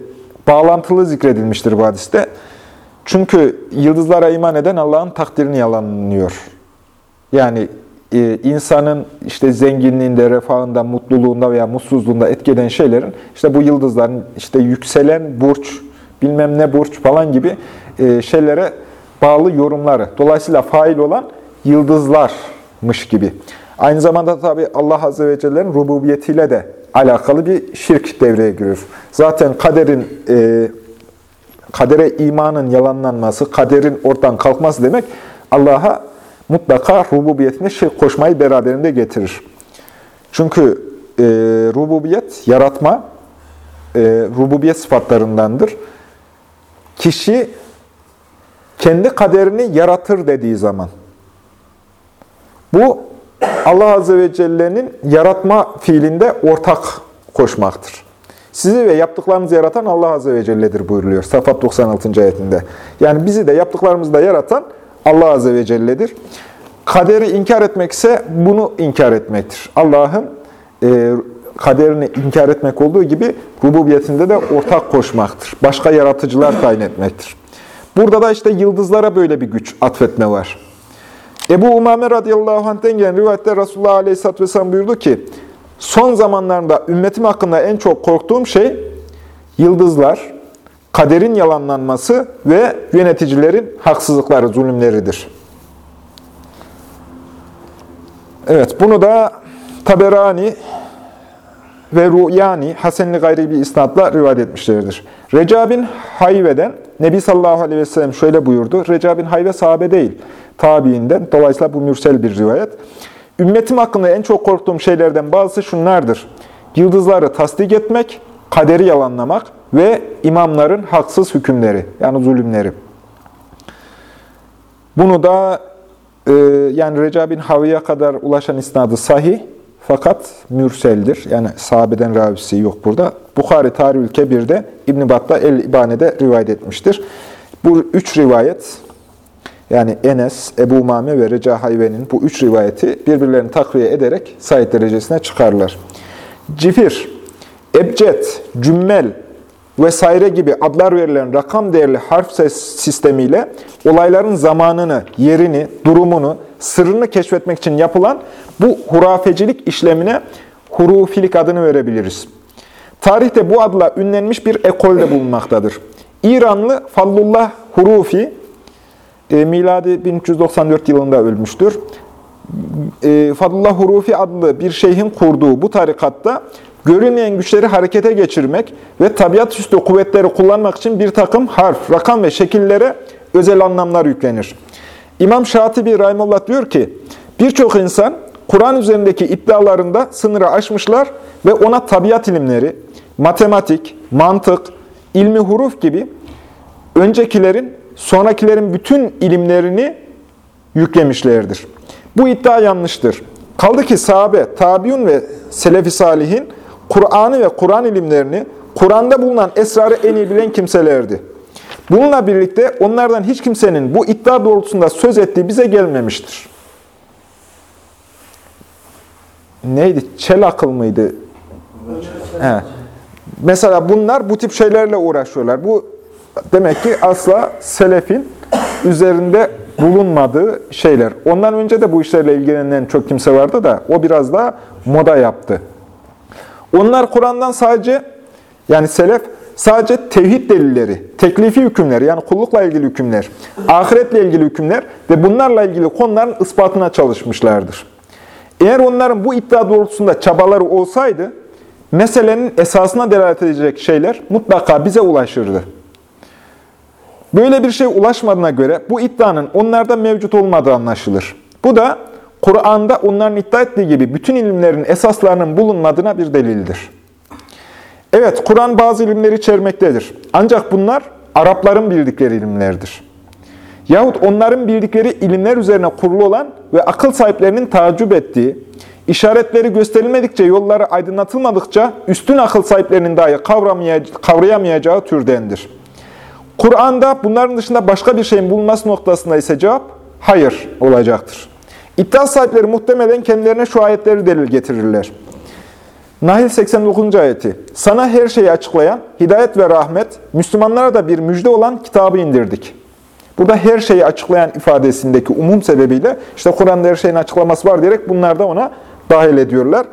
S1: bağlantılı zikredilmiştir bu hadiste. Çünkü yıldızlara iman eden Allah'ın takdirini yalanlıyor. Yani e, insanın işte zenginliğinde, refahında, mutluluğunda veya mutsuzluğunda etkeden şeylerin işte bu yıldızların işte yükselen burç, bilmem ne burç falan gibi e, şeylere bağlı yorumları. Dolayısıyla fail olan yıldızlarmış gibi. Aynı zamanda tabi Allah Azze ve Celle'nin rububiyetiyle de alakalı bir şirk devreye giriyor. Zaten kaderin e, kadere imanın yalanlanması, kaderin ortadan kalkması demek Allah'a mutlaka rububiyetine şirk koşmayı beraberinde getirir. Çünkü e, rububiyet, yaratma, e, rububiyet sıfatlarındandır. Kişi kendi kaderini yaratır dediği zaman, bu Allah Azze ve Celle'nin yaratma fiilinde ortak koşmaktır. Sizi ve yaptıklarınızı yaratan Allah Azze ve Celle'dir buyuruluyor. Safat 96. ayetinde. Yani bizi de yaptıklarımızı da yaratan Allah Azze ve Celle'dir. Kaderi inkar etmek ise bunu inkar etmektir. Allah'ın e, kaderini inkar etmek olduğu gibi rububiyetinde de ortak koşmaktır. Başka yaratıcılar tayin etmektir. Burada da işte yıldızlara böyle bir güç atfetme var. Ebu Umame radıyallahu anh'ten gelen rivayette Resulullah aleyhisselatü vesselam buyurdu ki, son zamanlarında ümmetim hakkında en çok korktuğum şey yıldızlar, kaderin yalanlanması ve yöneticilerin haksızlıkları, zulümleridir. Evet, bunu da Taberani ve Ruyani Hasenli gayri bir isnatla rivayet etmişlerdir. Reca bin Hayve'den Nebi sallallahu aleyhi ve sellem şöyle buyurdu. Reca bin Hayve sahabe değil, tabiinden. Dolayısıyla bu mürsel bir rivayet. Ümmetim hakkında en çok korktuğum şeylerden bazısı şunlardır. Yıldızları tasdik etmek, kaderi yalanlamak ve imamların haksız hükümleri, yani zulümleri. Bunu da e, yani Reca bin Havi'ye kadar ulaşan isnadı sahih, fakat mürseldir. Yani sahabeden ravisi yok burada. Bukhari Tarihül Kebir'de İbn-i Bat'ta El-İbane'de rivayet etmiştir. Bu üç rivayet, yani Enes, Ebu Umame ve Reca Hayve'nin bu üç rivayeti birbirlerini takviye ederek Said derecesine çıkarlar. Cifir, Ebced, Cümmel vesaire gibi adlar verilen rakam değerli harf ses sistemiyle olayların zamanını, yerini, durumunu, sırrını keşfetmek için yapılan bu hurafecilik işlemine hurufilik adını verebiliriz. Tarihte bu adla ünlenmiş bir ekolde bulunmaktadır. İranlı Fallullah Hurufi, e, miladi 1394 yılında ölmüştür. E, Fadlullah Hurufi adlı bir şeyhin kurduğu bu tarikatta görünmeyen güçleri harekete geçirmek ve tabiat üstü kuvvetleri kullanmak için bir takım harf, rakam ve şekillere özel anlamlar yüklenir. İmam Şatibi Rahimullah diyor ki, birçok insan Kur'an üzerindeki iddialarında sınırı aşmışlar ve ona tabiat ilimleri, matematik, mantık, ilmi huruf gibi öncekilerin, sonrakilerin bütün ilimlerini yüklemişlerdir. Bu iddia yanlıştır. Kaldı ki sahabe, tabiun ve selefi salihin Kur'an'ı ve Kur'an ilimlerini, Kur'an'da bulunan esrarı en iyi bilen kimselerdi. Bununla birlikte onlardan hiç kimsenin bu iddia doğrultusunda söz ettiği bize gelmemiştir. Neydi? Çel akıl mıydı? He. Mesela bunlar bu tip şeylerle uğraşıyorlar. Bu demek ki asla selefin üzerinde bulunmadığı şeyler. Ondan önce de bu işlerle ilgilenen çok kimse vardı da o biraz daha moda yaptı. Onlar Kur'an'dan sadece yani selef sadece tevhid delilleri, teklifi hükümler yani kullukla ilgili hükümler, ahiretle ilgili hükümler ve bunlarla ilgili konuların ispatına çalışmışlardır. Eğer onların bu iddia doğrultusunda çabaları olsaydı, meselenin esasına delalet edecek şeyler mutlaka bize ulaşırdı. Böyle bir şey ulaşmadığına göre bu iddianın onlarda mevcut olmadığı anlaşılır. Bu da Kur'an'da onların iddia ettiği gibi bütün ilimlerin esaslarının bulunmadığına bir delildir. Evet, Kur'an bazı ilimleri içermektedir. Ancak bunlar Arapların bildikleri ilimlerdir. Yahut onların bildikleri ilimler üzerine kurulu olan ve akıl sahiplerinin tacip ettiği, işaretleri gösterilmedikçe, yolları aydınlatılmadıkça üstün akıl sahiplerinin dahi kavrayamayacağı türdendir. Kur'an'da bunların dışında başka bir şeyin bulunması noktasında ise cevap hayır olacaktır. İddia sahipleri muhtemelen kendilerine şu ayetleri delil getirirler. Nahil 89. ayeti. Sana her şeyi açıklayan, hidayet ve rahmet, Müslümanlara da bir müjde olan kitabı indirdik. Burada her şeyi açıklayan ifadesindeki umum sebebiyle işte Kur'an'da her şeyin açıklaması var diyerek bunlar da ona dahil ediyorlar.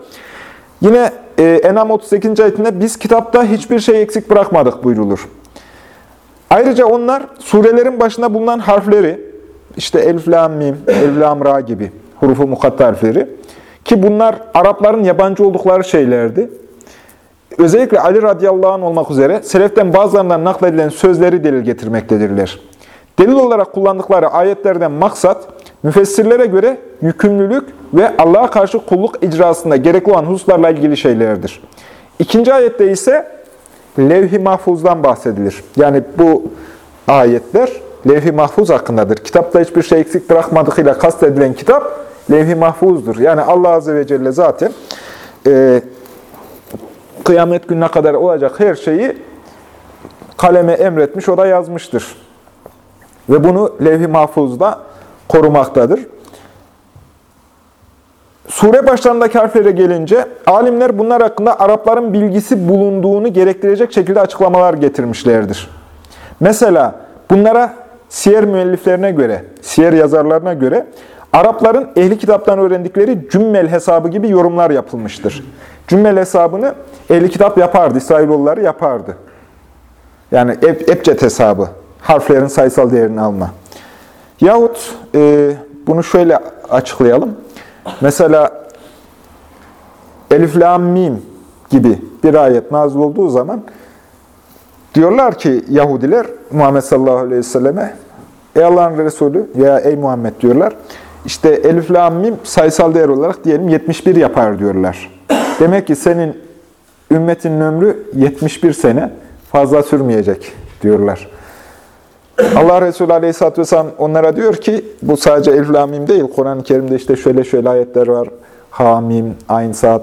S1: Yine e, Enam 38. ayetinde biz kitapta hiçbir şey eksik bırakmadık buyrulur. Ayrıca onlar surelerin başında bulunan harfleri, işte elif, lam, mim, elif, lam, ra gibi hurufu mukatta harfleri. Ki bunlar Arapların yabancı oldukları şeylerdi. Özellikle Ali radıyallahu anh olmak üzere seleften bazılarından nakledilen sözleri delil getirmektedirler. Delil olarak kullandıkları ayetlerden maksat, müfessirlere göre yükümlülük ve Allah'a karşı kulluk icrasında gerekli olan hususlarla ilgili şeylerdir. İkinci ayette ise levh-i mahfuzdan bahsedilir. Yani bu ayetler levh-i mahfuz hakkındadır. Kitapta hiçbir şey eksik bırakmadıkıyla kastedilen kitap levh-i mahfuzdur. Yani Allah Azze ve Celle zaten e, kıyamet gününe kadar olacak her şeyi kaleme emretmiş, o da yazmıştır. Ve bunu levh-i mahfuzda korumaktadır. Sure başlarındaki harflere gelince, alimler bunlar hakkında Arapların bilgisi bulunduğunu gerektirecek şekilde açıklamalar getirmişlerdir. Mesela bunlara siyer müelliflerine göre, siyer yazarlarına göre Arapların ehli kitaptan öğrendikleri cümmel hesabı gibi yorumlar yapılmıştır. Cümmel hesabını ehli kitap yapardı, İsrailoğulları yapardı. Yani ebced hesabı, harflerin sayısal değerini alma. Yahut e, bunu şöyle açıklayalım. Mesela Elif, Lam, Mim gibi bir ayet nazil olduğu zaman diyorlar ki Yahudiler Muhammed sallallahu aleyhi ve selleme Ey Allah'ın Resulü veya ey Muhammed diyorlar. İşte Elif, Lam, Mim sayısal değer olarak diyelim 71 yapar diyorlar. Demek ki senin ümmetinin ömrü 71 sene fazla sürmeyecek diyorlar. Allah Resulü Aleyhisselatü Vesselam onlara diyor ki, bu sadece Elif Lamim değil, Kur'an-ı Kerim'de işte şöyle şöyle ayetler var. Hamim, Ayn Sad,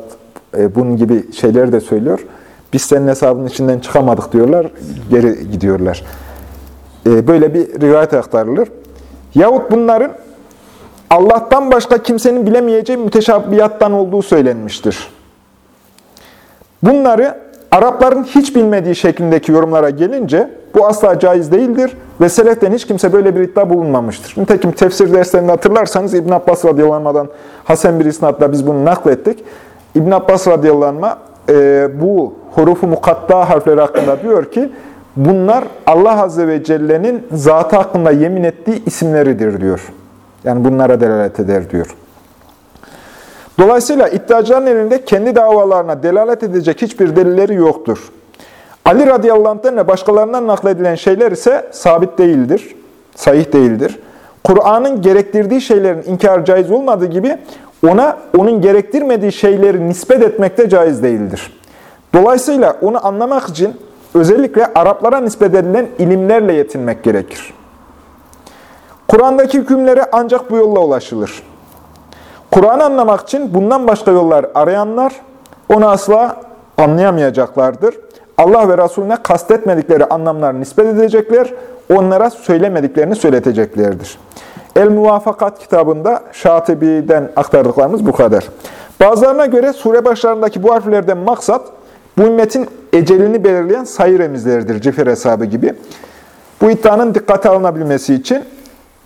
S1: e, bunun gibi şeyleri de söylüyor. Biz senin hesabının içinden çıkamadık diyorlar, geri gidiyorlar. E, böyle bir rivayet aktarılır. Yahut bunların Allah'tan başka kimsenin bilemeyeceği müteşabbiyattan olduğu söylenmiştir. Bunları Arapların hiç bilmediği şeklindeki yorumlara gelince bu asla caiz değildir ve seleften hiç kimse böyle bir iddia bulunmamıştır. Nitekim tefsir derslerinde hatırlarsanız İbn Abbas radıyallahu Hasan bir isnatla biz bunu naklettik. İbn Abbas radıyallahu e, bu hurufu mukatta harfleri hakkında diyor ki bunlar Allah azze ve celle'nin zatı hakkında yemin ettiği isimleridir diyor. Yani bunlara delalet eder diyor. Dolayısıyla iddiacıların elinde kendi davalarına delalet edecek hiçbir delilleri yoktur. Ali radıyallahu ve başkalarından nakledilen şeyler ise sabit değildir, sahih değildir. Kur'an'ın gerektirdiği şeylerin inkar caiz olmadığı gibi ona onun gerektirmediği şeyleri nispet etmek de caiz değildir. Dolayısıyla onu anlamak için özellikle Araplara nispet edilen ilimlerle yetinmek gerekir. Kur'an'daki hükümlere ancak bu yolla ulaşılır. Kur'an'ı anlamak için bundan başka yollar arayanlar onu asla anlayamayacaklardır. Allah ve Resulüne kastetmedikleri anlamlar nispet edecekler, onlara söylemediklerini söyleteceklerdir. El-Muvafakat kitabında Şatibi'den aktardıklarımız bu kadar. Bazılarına göre sure başlarındaki bu harflerden maksat, bu ümmetin ecelini belirleyen sayı remizleridir, cifer hesabı gibi. Bu iddianın dikkate alınabilmesi için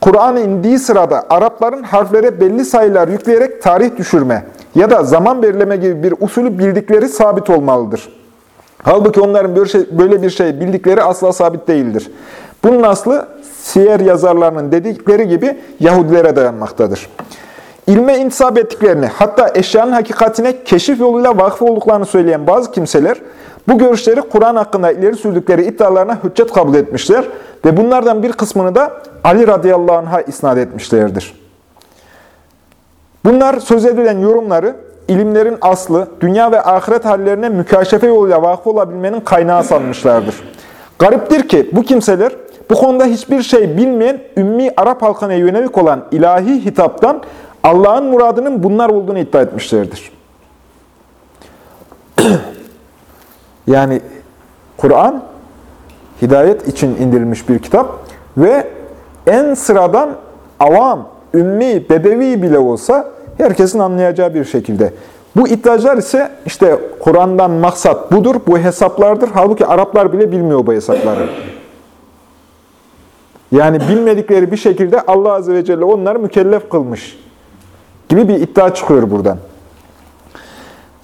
S1: Kur'an indiği sırada Arapların harflere belli sayılar yükleyerek tarih düşürme ya da zaman belirleme gibi bir usulü bildikleri sabit olmalıdır. Halbuki onların böyle bir şey, şey bildikleri asla sabit değildir. Bunun aslı siyer yazarlarının dedikleri gibi Yahudilere dayanmaktadır. İlme intisap ettiklerini, hatta eşyanın hakikatine keşif yoluyla vakıf olduklarını söyleyen bazı kimseler, bu görüşleri Kur'an hakkında ileri sürdükleri iddialarına hüccet kabul etmişler ve bunlardan bir kısmını da Ali radıyallahu anh'a isnat etmişlerdir. Bunlar söz edilen yorumları, ilimlerin aslı, dünya ve ahiret hallerine mükaşefe yoluyla vakıf olabilmenin kaynağı sanmışlardır. Gariptir ki bu kimseler bu konuda hiçbir şey bilmeyen ümmi Arap halkına yönelik olan ilahi hitaptan Allah'ın muradının bunlar olduğunu iddia etmişlerdir. *clears throat* yani Kur'an hidayet için indirilmiş bir kitap ve en sıradan avam, ümmi, bedevi bile olsa herkesin anlayacağı bir şekilde. Bu iddiacılar ise işte Kur'an'dan maksat budur, bu hesaplardır. Halbuki Araplar bile bilmiyor bu hesapları. Yani bilmedikleri bir şekilde Allah Azze ve Celle onları mükellef kılmış gibi bir iddia çıkıyor buradan.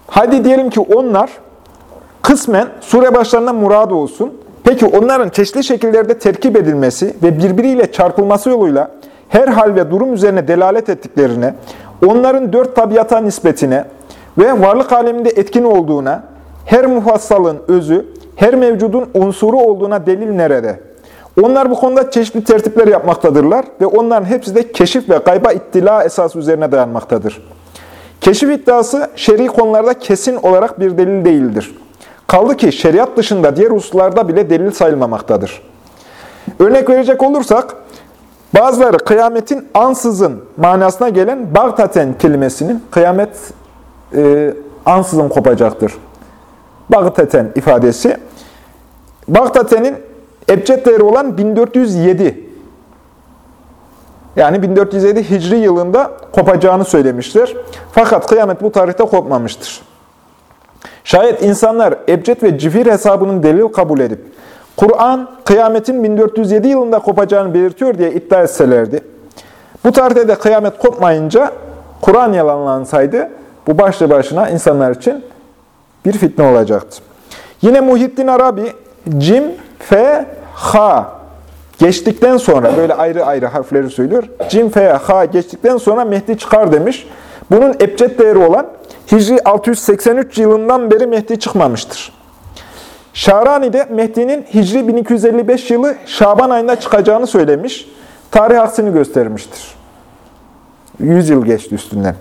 S1: Hadi diyelim ki onlar kısmen sure başlarına murad olsun. Peki onların çeşitli şekillerde terkip edilmesi ve birbiriyle çarpılması yoluyla her hal ve durum üzerine delalet ettiklerine, onların dört tabiata nispetine ve varlık aleminde etkin olduğuna, her mufassalın özü, her mevcudun unsuru olduğuna delil nerede? Onlar bu konuda çeşitli tertipler yapmaktadırlar ve onların hepsi de keşif ve gayba ittila esası üzerine dayanmaktadır. Keşif iddiası şer'i konularda kesin olarak bir delil değildir. Kaldı ki şeriat dışında diğer hususlarda bile delil sayılmamaktadır. Örnek verecek olursak, bazıları kıyametin ansızın manasına gelen bagtaten kelimesinin kıyamet e, ansızın kopacaktır. Bagtaten ifadesi. Bagtaten'in ebced değeri olan 1407 yani 1407 Hicri yılında kopacağını söylemiştir. Fakat kıyamet bu tarihte kopmamıştır. Şayet insanlar ebced ve cifir hesabının delil kabul edip, Kur'an kıyametin 1407 yılında kopacağını belirtiyor diye iddia etselerdi, bu tarihte de kıyamet kopmayınca Kur'an yalanlansaydı, bu başlı başına insanlar için bir fitne olacaktı. Yine Muhittin Arabi, cim, fe, ha geçtikten sonra, böyle ayrı ayrı harfleri söylüyor. Cim, fe, ha geçtikten sonra Mehdi çıkar demiş. Bunun ebced değeri olan Hicri 683 yılından beri Mehdi çıkmamıştır. Şarani de Mehdi'nin Hicri 1255 yılı Şaban ayında çıkacağını söylemiş. Tarih aksini göstermiştir. 100 yıl geçti üstünden.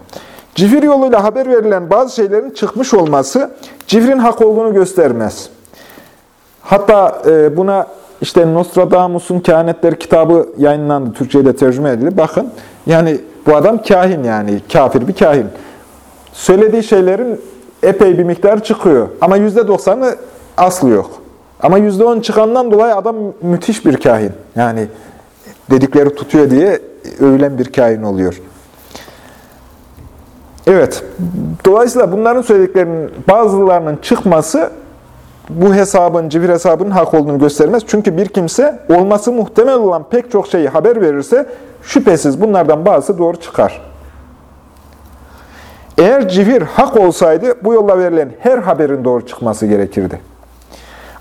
S1: Cifir yoluyla haber verilen bazı şeylerin çıkmış olması cifrin hak olduğunu göstermez. Hatta e, buna işte Nostradamus'un Kehanetleri kitabı yayınlandı. Türkçe'ye de tercüme edildi. Bakın yani bu adam kahin yani. Kafir bir kahin. Söylediği şeylerin epey bir miktar çıkıyor. Ama yüzde doksanı aslı yok. Ama yüzde on çıkandan dolayı adam müthiş bir kahin. Yani dedikleri tutuyor diye övülen bir kahin oluyor. Evet. Dolayısıyla bunların söylediklerinin bazılarının çıkması bu hesabın, cifir hesabının hak olduğunu göstermez. Çünkü bir kimse olması muhtemel olan pek çok şeyi haber verirse şüphesiz bunlardan bazısı doğru çıkar. Eğer cifir hak olsaydı bu yolla verilen her haberin doğru çıkması gerekirdi.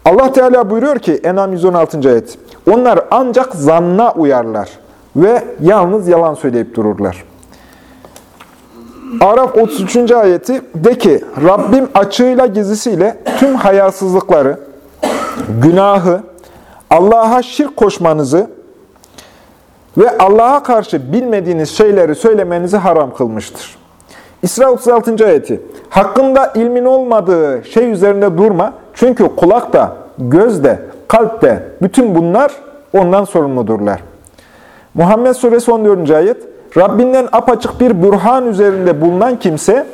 S1: Allah Teala buyuruyor ki Enam 116. ayet. Onlar ancak zanna uyarlar ve yalnız yalan söyleyip dururlar. Araf 33. ayeti de ki Rabbim açığıyla gizlisiyle tüm hayasızlıkları, günahı, Allah'a şirk koşmanızı ve Allah'a karşı bilmediğiniz şeyleri söylemenizi haram kılmıştır. İsra 36. ayeti Hakkında ilmin olmadığı şey üzerinde durma. Çünkü kulak da, göz de, kalp de bütün bunlar ondan sorumludurlar. Muhammed Suresi 14. ayet Rabbinden apaçık bir bürhan üzerinde bulunan kimse,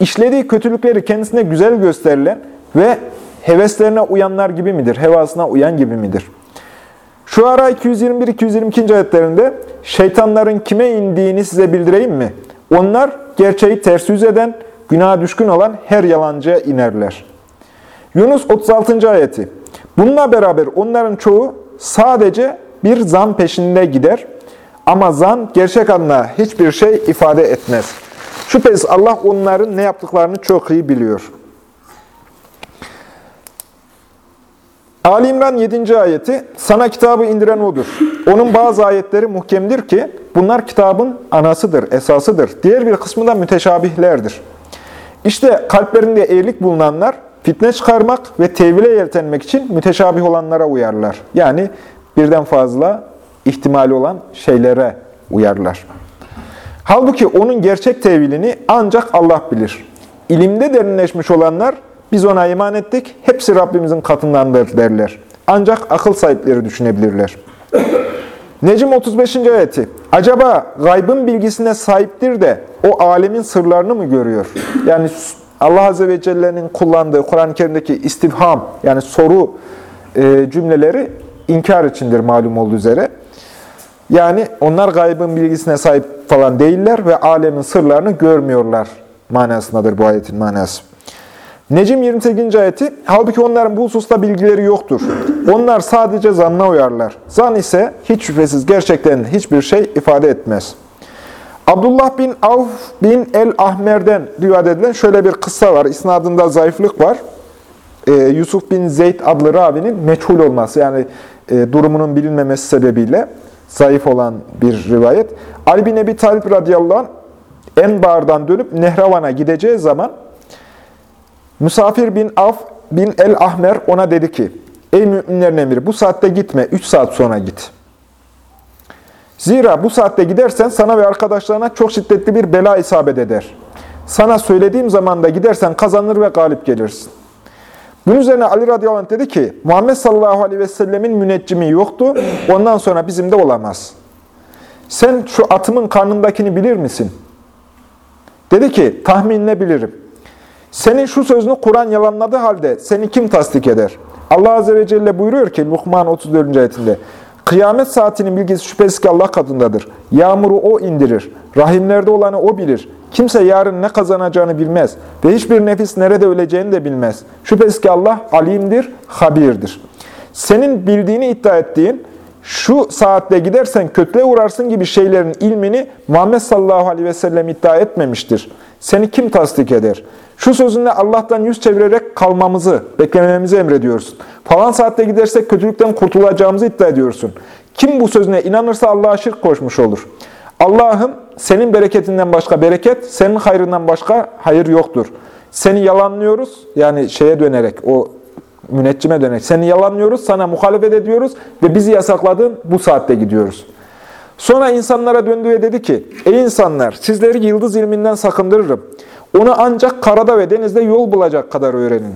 S1: işlediği kötülükleri kendisine güzel gösterilen ve heveslerine uyanlar gibi midir? Hevasına uyan gibi midir? Şu ara 221-222. ayetlerinde şeytanların kime indiğini size bildireyim mi? Onlar gerçeği ters yüz eden, günaha düşkün olan her yalancıya inerler. Yunus 36. ayeti. Bununla beraber onların çoğu sadece bir zan peşinde gider. Ama zan gerçek adına hiçbir şey ifade etmez. Şüphesiz Allah onların ne yaptıklarını çok iyi biliyor. Ali İmran 7. ayeti, sana kitabı indiren odur. Onun bazı ayetleri muhkemdir ki, bunlar kitabın anasıdır, esasıdır. Diğer bir kısmı da müteşabihlerdir. İşte kalplerinde eğrilik bulunanlar, fitne çıkarmak ve tevhile yeltenmek için müteşabih olanlara uyarlar. Yani birden fazla ihtimali olan şeylere uyarlar. Halbuki onun gerçek tevilini ancak Allah bilir. İlimde derinleşmiş olanlar, biz ona iman ettik, hepsi Rabbimizin katındandır derler. Ancak akıl sahipleri düşünebilirler. Necim 35. ayeti. Acaba gaybın bilgisine sahiptir de o alemin sırlarını mı görüyor? Yani Allah Azze ve Celle'nin kullandığı Kur'an-ı Kerim'deki istifham, yani soru e, cümleleri inkar içindir malum olduğu üzere. Yani onlar gaybın bilgisine sahip falan değiller ve alemin sırlarını görmüyorlar manasındadır bu ayetin manası. Necim 28. ayeti, halbuki onların bu hususta bilgileri yoktur. Onlar sadece zanna uyarlar. Zan ise hiç şüphesiz gerçekten hiçbir şey ifade etmez. Abdullah bin Avf bin el-Ahmer'den rivayet edilen şöyle bir kıssa var. İsnadında zayıflık var. Ee, Yusuf bin Zeyd adlı ravinin meçhul olması, yani e, durumunun bilinmemesi sebebiyle zayıf olan bir rivayet. Ali bin Ebi Talib radıyallahu anh Enbar'dan dönüp Nehravan'a gideceği zaman Musafir bin Af bin el-Ahmer ona dedi ki, Ey müminlerin emiri bu saatte gitme, 3 saat sonra git. Zira bu saatte gidersen sana ve arkadaşlarına çok şiddetli bir bela isabet eder. Sana söylediğim zamanda gidersen kazanır ve galip gelirsin. Bunun üzerine Ali radıyallahu anh dedi ki, Muhammed sallallahu aleyhi ve sellemin müneccimi yoktu, ondan sonra bizim de olamaz. Sen şu atımın karnındakini bilir misin? Dedi ki, tahminle bilirim. Senin şu sözünü Kur'an yalanladığı halde seni kim tasdik eder? Allah Azze ve Celle buyuruyor ki Luqman 34. ayetinde, Kıyamet saatinin bilgisi şüphesiz ki Allah katındadır. Yağmuru O indirir. Rahimlerde olanı O bilir. Kimse yarın ne kazanacağını bilmez. Ve hiçbir nefis nerede öleceğini de bilmez. Şüphesiz ki Allah alimdir, habirdir. Senin bildiğini iddia ettiğin, şu saatte gidersen kötüye uğrarsın gibi şeylerin ilmini Muhammed sallallahu aleyhi ve sellem iddia etmemiştir. Seni kim tasdik eder? Şu sözünle Allah'tan yüz çevirerek kalmamızı, beklememizi emrediyorsun. Falan saatte gidersek kötülükten kurtulacağımızı iddia ediyorsun. Kim bu sözüne inanırsa Allah'a şirk koşmuş olur. Allah'ım senin bereketinden başka bereket, senin hayrından başka hayır yoktur. Seni yalanlıyoruz, yani şeye dönerek, o müneccime dönerek, seni yalanlıyoruz, sana muhalefet ediyoruz ve bizi yasakladın, bu saatte gidiyoruz. Sonra insanlara döndü ve dedi ki, ey insanlar sizleri yıldız ilminden sakındırırım. Onu ancak karada ve denizde yol bulacak kadar öğrenin.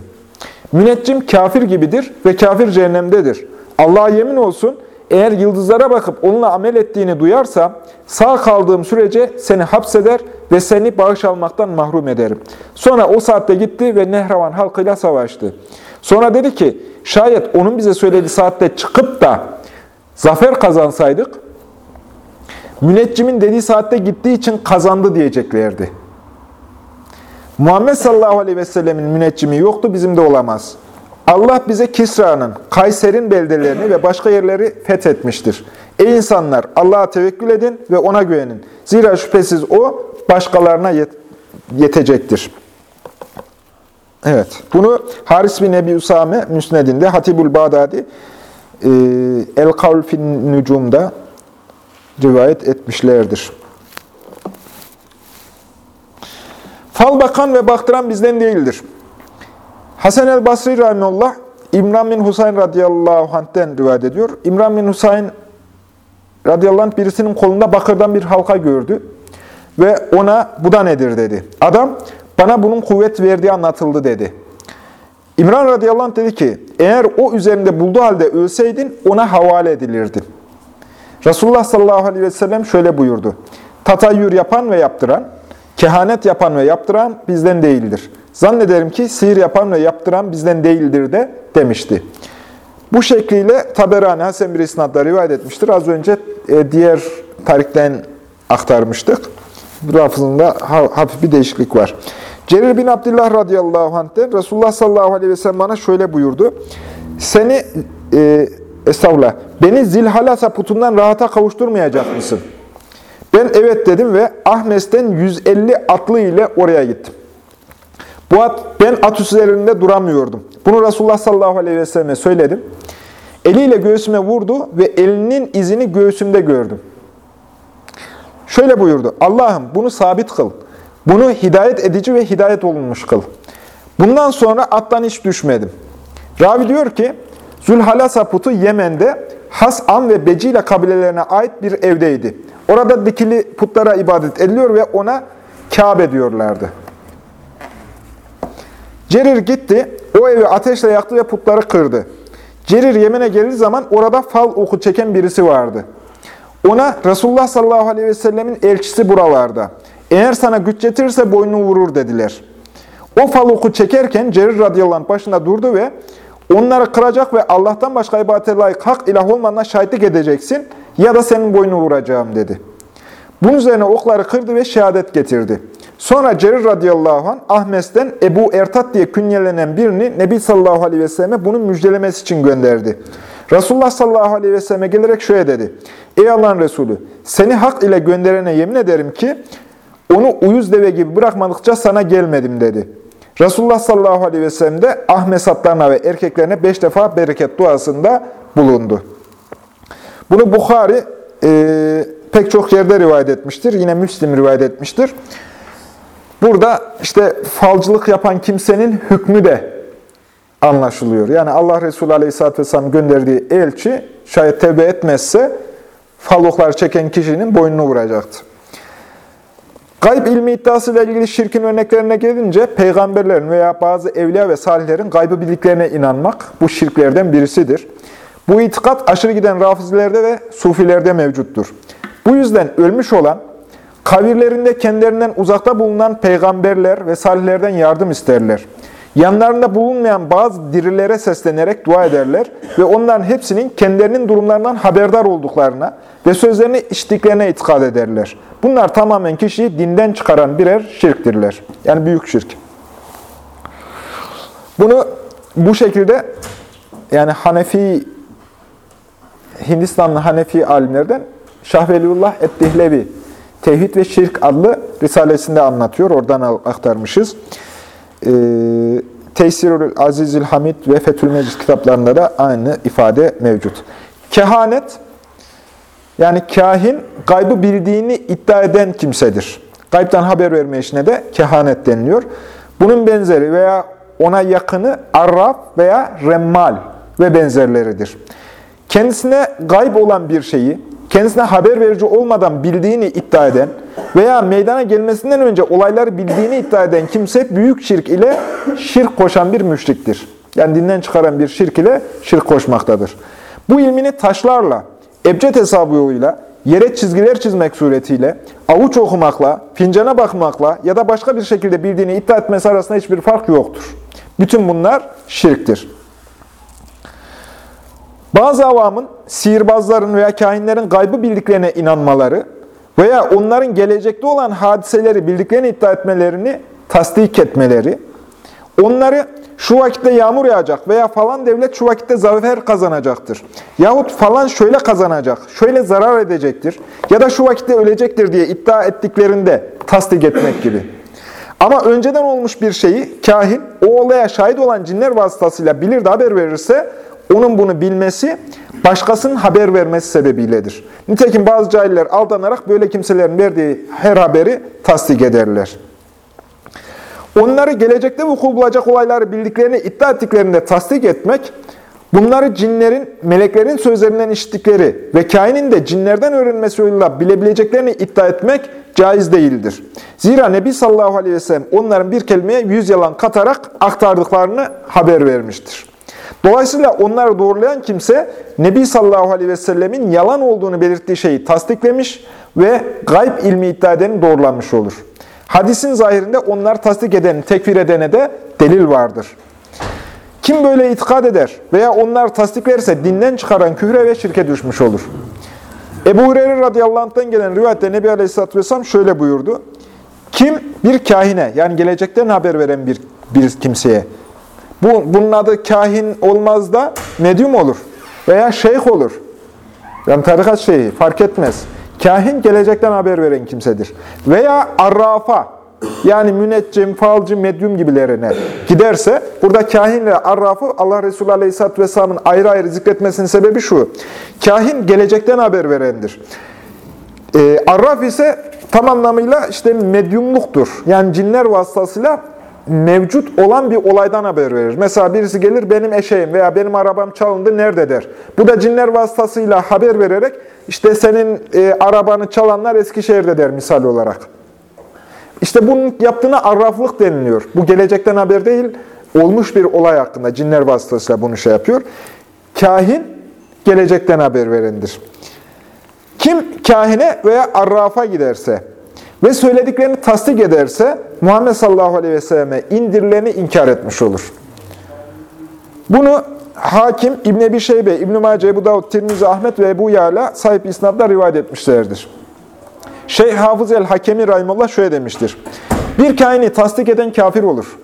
S1: Müneccim kafir gibidir ve kafir cehennemdedir. Allah'a yemin olsun, eğer yıldızlara bakıp onunla amel ettiğini duyarsa, sağ kaldığım sürece seni hapseder ve seni bağış almaktan mahrum ederim. Sonra o saatte gitti ve Nehravan halkıyla savaştı. Sonra dedi ki, şayet onun bize söylediği saatte çıkıp da zafer kazansaydık, Müneccimin dediği saatte gittiği için kazandı diyeceklerdi. Muhammed sallallahu aleyhi ve sellemin müneccimi yoktu, bizim de olamaz. Allah bize Kisra'nın, Kayser'in beldelerini ve başka yerleri fethetmiştir. Ey insanlar! Allah'a tevekkül edin ve ona güvenin. Zira şüphesiz O, başkalarına yet yetecektir. Evet, bunu Haris bin Ebi Usame Müsned'inde, Hatibul Bağdadi, e, El-Kavl fin Nücum'da rivayet etmişlerdir. Fal bakan ve baktıran bizden değildir. Hasan el Basri Rahimullah, İmran bin Husayn radıyallahu anh'ten rivayet ediyor. İmran bin Husayn radıyallahu anh birisinin kolunda bakırdan bir halka gördü ve ona bu da nedir dedi. Adam bana bunun kuvvet verdiği anlatıldı dedi. İmran radıyallahu anh dedi ki eğer o üzerinde bulduğu halde ölseydin ona havale edilirdi. Resulullah sallallahu aleyhi ve sellem şöyle buyurdu. Tatayyür yapan ve yaptıran, kehanet yapan ve yaptıran bizden değildir. Zannederim ki sihir yapan ve yaptıran bizden değildir de demişti. Bu şekliyle Taberani Hasan bir isnadla rivayet etmiştir. Az önce e, diğer tarikten aktarmıştık. Lafızında hafif bir değişiklik var. Cerir bin Abdullah radıyallahu anh'ten Resulullah sallallahu aleyhi ve sellem bana şöyle buyurdu. Seni e, Estağfurullah. Beni zilhalasa putundan rahata kavuşturmayacak mısın? Ben evet dedim ve Ahmes'ten 150 atlı ile oraya gittim. Bu at, ben at üzerinde duramıyordum. Bunu Resulullah sallallahu aleyhi ve selleme söyledim. Eliyle göğsüme vurdu ve elinin izini göğsümde gördüm. Şöyle buyurdu. Allah'ım bunu sabit kıl. Bunu hidayet edici ve hidayet olunmuş kıl. Bundan sonra attan hiç düşmedim. Ravi diyor ki, Zülhalasa putu Yemen'de Has'an ve Becile kabilelerine ait bir evdeydi. Orada dikili putlara ibadet ediliyor ve ona Kabe diyorlardı. Cerir gitti, o evi ateşle yaktı ve putları kırdı. Cerir Yemen'e geldiği zaman orada fal oku çeken birisi vardı. Ona Resulullah sallallahu aleyhi ve sellemin elçisi buralarda. Eğer sana güç getirirse boynunu vurur dediler. O fal oku çekerken Cerir radıyallahu anh başında durdu ve Onları kıracak ve Allah'tan başka ibadete layık hak ilah olmadığına şahitlik edeceksin ya da senin boynunu vuracağım dedi. Bunun üzerine okları kırdı ve şehadet getirdi. Sonra Cerir radıyallahu anh Ahmes'ten Ebu Ertat diye künyelenen birini Nebi sallallahu aleyhi ve selleme bunu müjdelemesi için gönderdi. Resulullah sallallahu aleyhi ve selleme gelerek şöyle dedi. Ey Allah'ın Resulü seni hak ile gönderene yemin ederim ki onu uyuz deve gibi bırakmadıkça sana gelmedim dedi. Resulullah sallallahu aleyhi ve sellem de ahmesatlarına ve erkeklerine beş defa bereket duasında bulundu. Bunu Bukhari e, pek çok yerde rivayet etmiştir. Yine Müslim rivayet etmiştir. Burada işte falcılık yapan kimsenin hükmü de anlaşılıyor. Yani Allah Resulü Aleyhisselatü Vesselam gönderdiği elçi şayet tevbe etmezse fal çeken kişinin boynunu vuracaktı. Gayb ilmi iddiasıyla ilgili şirkin örneklerine gelince peygamberlerin veya bazı evliya ve salihlerin gaybı bildiklerine inanmak bu şirklerden birisidir. Bu itikat aşırı giden rafizlerde ve sufilerde mevcuttur. Bu yüzden ölmüş olan, kavirlerinde kendilerinden uzakta bulunan peygamberler ve salihlerden yardım isterler. Yanlarında bulunmayan bazı dirilere seslenerek dua ederler ve onların hepsinin kendilerinin durumlarından haberdar olduklarına ve sözlerini içtiklerine itikad ederler. Bunlar tamamen kişiyi dinden çıkaran birer şirktirler. Yani büyük şirk. Bunu bu şekilde yani Hanefi, Hindistanlı Hanefi alimlerden Şahveliullah Eddihlevi Tevhid ve Şirk adlı risalesinde anlatıyor. Oradan aktarmışız. Ee, Teysirül Azizül Hamid ve Fethül Meclis kitaplarında da aynı ifade mevcut. Kehanet, yani kahin, gaybı bildiğini iddia eden kimsedir. Gaybtan haber verme işine de kehanet deniliyor. Bunun benzeri veya ona yakını arraf veya remmal ve benzerleridir. Kendisine gayb olan bir şeyi, kendisine haber verici olmadan bildiğini iddia eden veya meydana gelmesinden önce olayları bildiğini iddia eden kimse büyük şirk ile şirk koşan bir müşriktir. Yani dinden çıkaran bir şirk ile şirk koşmaktadır. Bu ilmini taşlarla, ebced hesabı yoluyla, yere çizgiler çizmek suretiyle, avuç okumakla, fincana bakmakla ya da başka bir şekilde bildiğini iddia etmesi arasında hiçbir fark yoktur. Bütün bunlar şirktir. Bazı avamın, sihirbazların veya kahinlerin gaybı bildiklerine inanmaları veya onların gelecekte olan hadiseleri bildiklerini iddia etmelerini tasdik etmeleri, onları şu vakitte yağmur yağacak veya falan devlet şu vakitte zafer kazanacaktır. Yahut falan şöyle kazanacak, şöyle zarar edecektir ya da şu vakitte ölecektir diye iddia ettiklerinde tasdik etmek gibi. Ama önceden olmuş bir şeyi kahin o olaya şahit olan cinler vasıtasıyla bilir de haber verirse onun bunu bilmesi başkasının haber vermesi sebebiyledir. Nitekim bazı cahiller aldanarak böyle kimselerin verdiği her haberi tasdik ederler. Onları gelecekte vuku bulacak olayları bildiklerini iddia ettiklerinde tasdik etmek, bunları cinlerin, meleklerin sözlerinden işittikleri ve kainin de cinlerden öğrenmesi yoluyla bilebileceklerini iddia etmek caiz değildir. Zira Nebi sallallahu aleyhi ve sellem onların bir kelimeye yüz yalan katarak aktardıklarını haber vermiştir. Dolayısıyla onları doğrulayan kimse Nebi sallallahu aleyhi ve sellemin yalan olduğunu belirttiği şeyi tasdiklemiş ve gayb ilmi iddia edeni doğrulanmış olur. Hadisin zahirinde onlar tasdik edeni, tekfir edene de delil vardır. Kim böyle itikad eder veya onlar tasdiklerse dinden çıkaran küfre ve şirke düşmüş olur. Ebu Hureyre radıyallahu anh'tan gelen rivayette Nebi Aleyhisselatü Vesselam şöyle buyurdu. Kim bir kahine yani gelecekten haber veren bir, bir kimseye bu, bunun adı kahin olmaz da medyum olur veya şeyh olur. Yani tarikat şeyhi fark etmez. Kahin gelecekten haber veren kimsedir. Veya arrafa yani müneccim, falcı, medyum gibilerine giderse burada kahinle arrafı Allah Resulü Aleyhisselatü Vesselam'ın ayrı ayrı zikretmesinin sebebi şu. Kahin gelecekten haber verendir. E, arraf ise tam anlamıyla işte medyumluktur. Yani cinler vasıtasıyla mevcut olan bir olaydan haber verir. Mesela birisi gelir benim eşeğim veya benim arabam çalındı nerede der. Bu da cinler vasıtasıyla haber vererek işte senin e, arabanı çalanlar Eskişehir'de der misal olarak. İşte bunun yaptığına arraflık deniliyor. Bu gelecekten haber değil, olmuş bir olay hakkında cinler vasıtasıyla bunu şey yapıyor. Kahin gelecekten haber verendir. Kim kahine veya arrafa giderse, ve söylediklerini tasdik ederse Muhammed sallallahu aleyhi ve selleme indirileni inkar etmiş olur. Bunu Hakim, İbn Ebi Şeybe, İbn Mace, Ebu Davud, Tirmizi, Ahmet ve Ebu Yala sahip isnadla rivayet etmişlerdir. Şeyh Hafız el-Hakemi Rahimullah şöyle demiştir. Bir kaini tasdik eden kafir olur.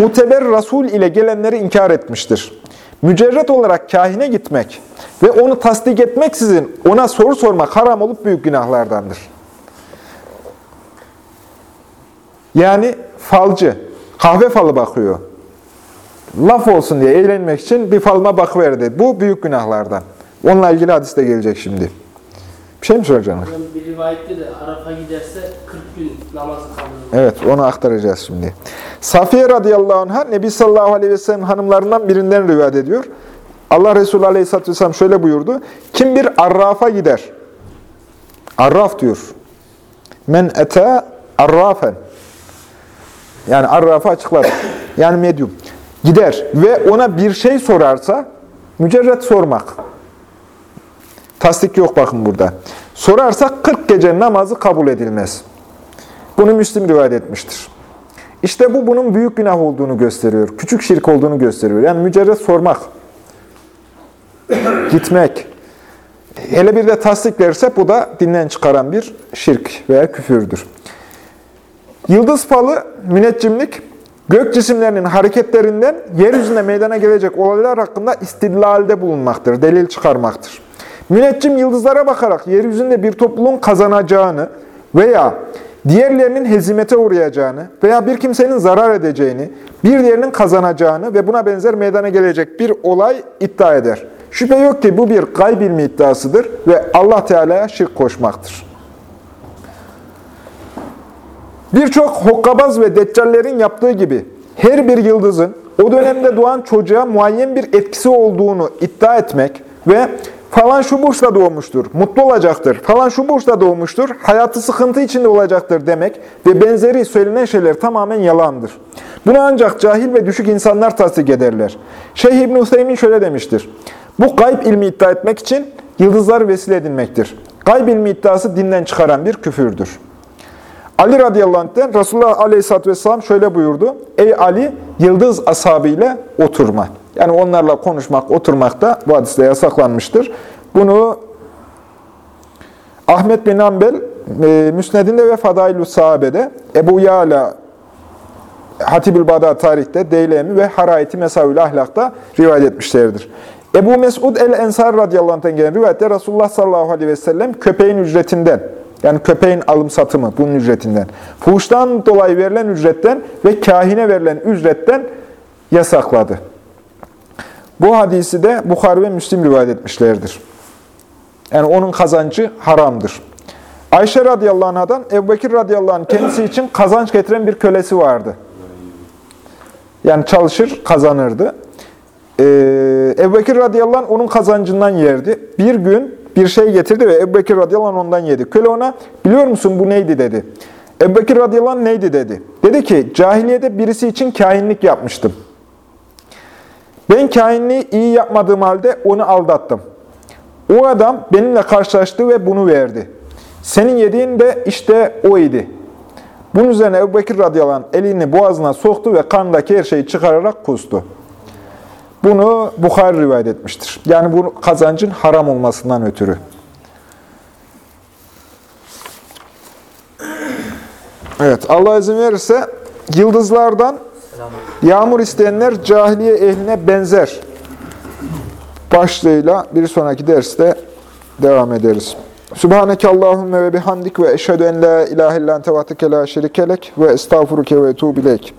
S1: Muteber Resul ile gelenleri inkar etmiştir. Mücerret olarak kahine gitmek ve onu tasdik etmeksizin ona soru sormak haram olup büyük günahlardandır. Yani falcı, kahve falı bakıyor. Laf olsun diye eğlenmek için bir falma bakıverdi. Bu büyük günahlardan. Onunla ilgili hadis de gelecek şimdi. Bir şey mi soracaksın?
S2: Bir rivayette de Araf'a giderse 40 gün namazı kaldırır.
S1: Evet, onu aktaracağız şimdi. Safiye radıyallahu anh'a Nebi sallallahu aleyhi ve sellem hanımlarından birinden rivayet ediyor. Allah Resulü aleyhisselatü vesselam şöyle buyurdu. Kim bir arrafa gider? Arraf diyor. Men ete arrafen. Yani arrafa açıkladı. Yani medyum. Gider ve ona bir şey sorarsa, mücerret sormak. Tasdik yok bakın burada. Sorarsa 40 gece namazı kabul edilmez. Bunu Müslim rivayet etmiştir. İşte bu bunun büyük günah olduğunu gösteriyor. Küçük şirk olduğunu gösteriyor. Yani mücerret sormak, gitmek. Hele bir de tasdiklerse bu da dinden çıkaran bir şirk veya küfürdür. Yıldız falı, müneccimlik, gök cisimlerinin hareketlerinden yeryüzünde meydana gelecek olaylar hakkında istidlalde bulunmaktır, delil çıkarmaktır. Müneccim yıldızlara bakarak yeryüzünde bir topluluğun kazanacağını veya diğerlerinin hezimete uğrayacağını veya bir kimsenin zarar edeceğini, bir diğerinin kazanacağını ve buna benzer meydana gelecek bir olay iddia eder. Şüphe yok ki bu bir gayb ilmi iddiasıdır ve Allah Teala'ya şirk koşmaktır. Birçok hokkabaz ve deccallerin yaptığı gibi her bir yıldızın o dönemde doğan çocuğa muayyen bir etkisi olduğunu iddia etmek ve falan şu burçta doğmuştur, mutlu olacaktır, falan şu burçta doğmuştur, hayatı sıkıntı içinde olacaktır demek ve benzeri söylenen şeyler tamamen yalandır. Bunu ancak cahil ve düşük insanlar tasdik ederler. Şeyh İbn Hüseyin şöyle demiştir. Bu gayb ilmi iddia etmek için yıldızları vesile edinmektir. Gayb ilmi iddiası dinden çıkaran bir küfürdür. Ali radıyallahu anh'ten Resulullah aleyhisselatü vesselam şöyle buyurdu. Ey Ali, yıldız ashabıyla oturma. Yani onlarla konuşmak, oturmak da bu hadiste yasaklanmıştır. Bunu Ahmet bin Ambel, e, Müsned'inde ve Fadailü Sahabe'de, Ebu Yala, Hatibül Bada tarihte, Deylemi ve Harayeti Mesavül Ahlak'ta rivayet etmişlerdir. Ebu Mesud el-Ensar radıyallahu anh'tan gelen rivayette Resulullah sallallahu aleyhi ve sellem köpeğin ücretinden, yani köpeğin alım satımı bunun ücretinden, fuhuştan dolayı verilen ücretten ve kahine verilen ücretten yasakladı. Bu hadisi de Bukhari ve Müslim rivayet etmişlerdir. Yani onun kazancı haramdır. Ayşe radıyallahu anh'dan Ebu Bekir radıyallahu anh kendisi için kazanç getiren bir kölesi vardı. Yani çalışır, kazanırdı. Ee, Ebu Bekir radıyallahu anh onun kazancından yerdi. Bir gün bir şey getirdi ve Ebu Bekir radıyallahu anh ondan yedi. Köle ona, biliyor musun bu neydi dedi. Ebu Bekir radıyallahu anh neydi dedi. Dedi ki, cahiliyede birisi için kainlik yapmıştım. Ben kainliği iyi yapmadığım halde onu aldattım. O adam benimle karşılaştı ve bunu verdi. Senin yediğin de işte o idi. Bunun üzerine Ebu Bekir radıyallahu anh elini boğazına soktu ve karnındaki her şeyi çıkararak kustu. Bunu Bukhari rivayet etmiştir. Yani bu kazancın haram olmasından ötürü. Evet, Allah izin verirse yıldızlardan yağmur isteyenler cahiliye ehline benzer başlığıyla bir sonraki derste devam ederiz. Subhaneke Allahümme ve bihamdik ve eşhedü en la ilahe illan tevatike la şerikelek ve estağfuruke ve etubilek.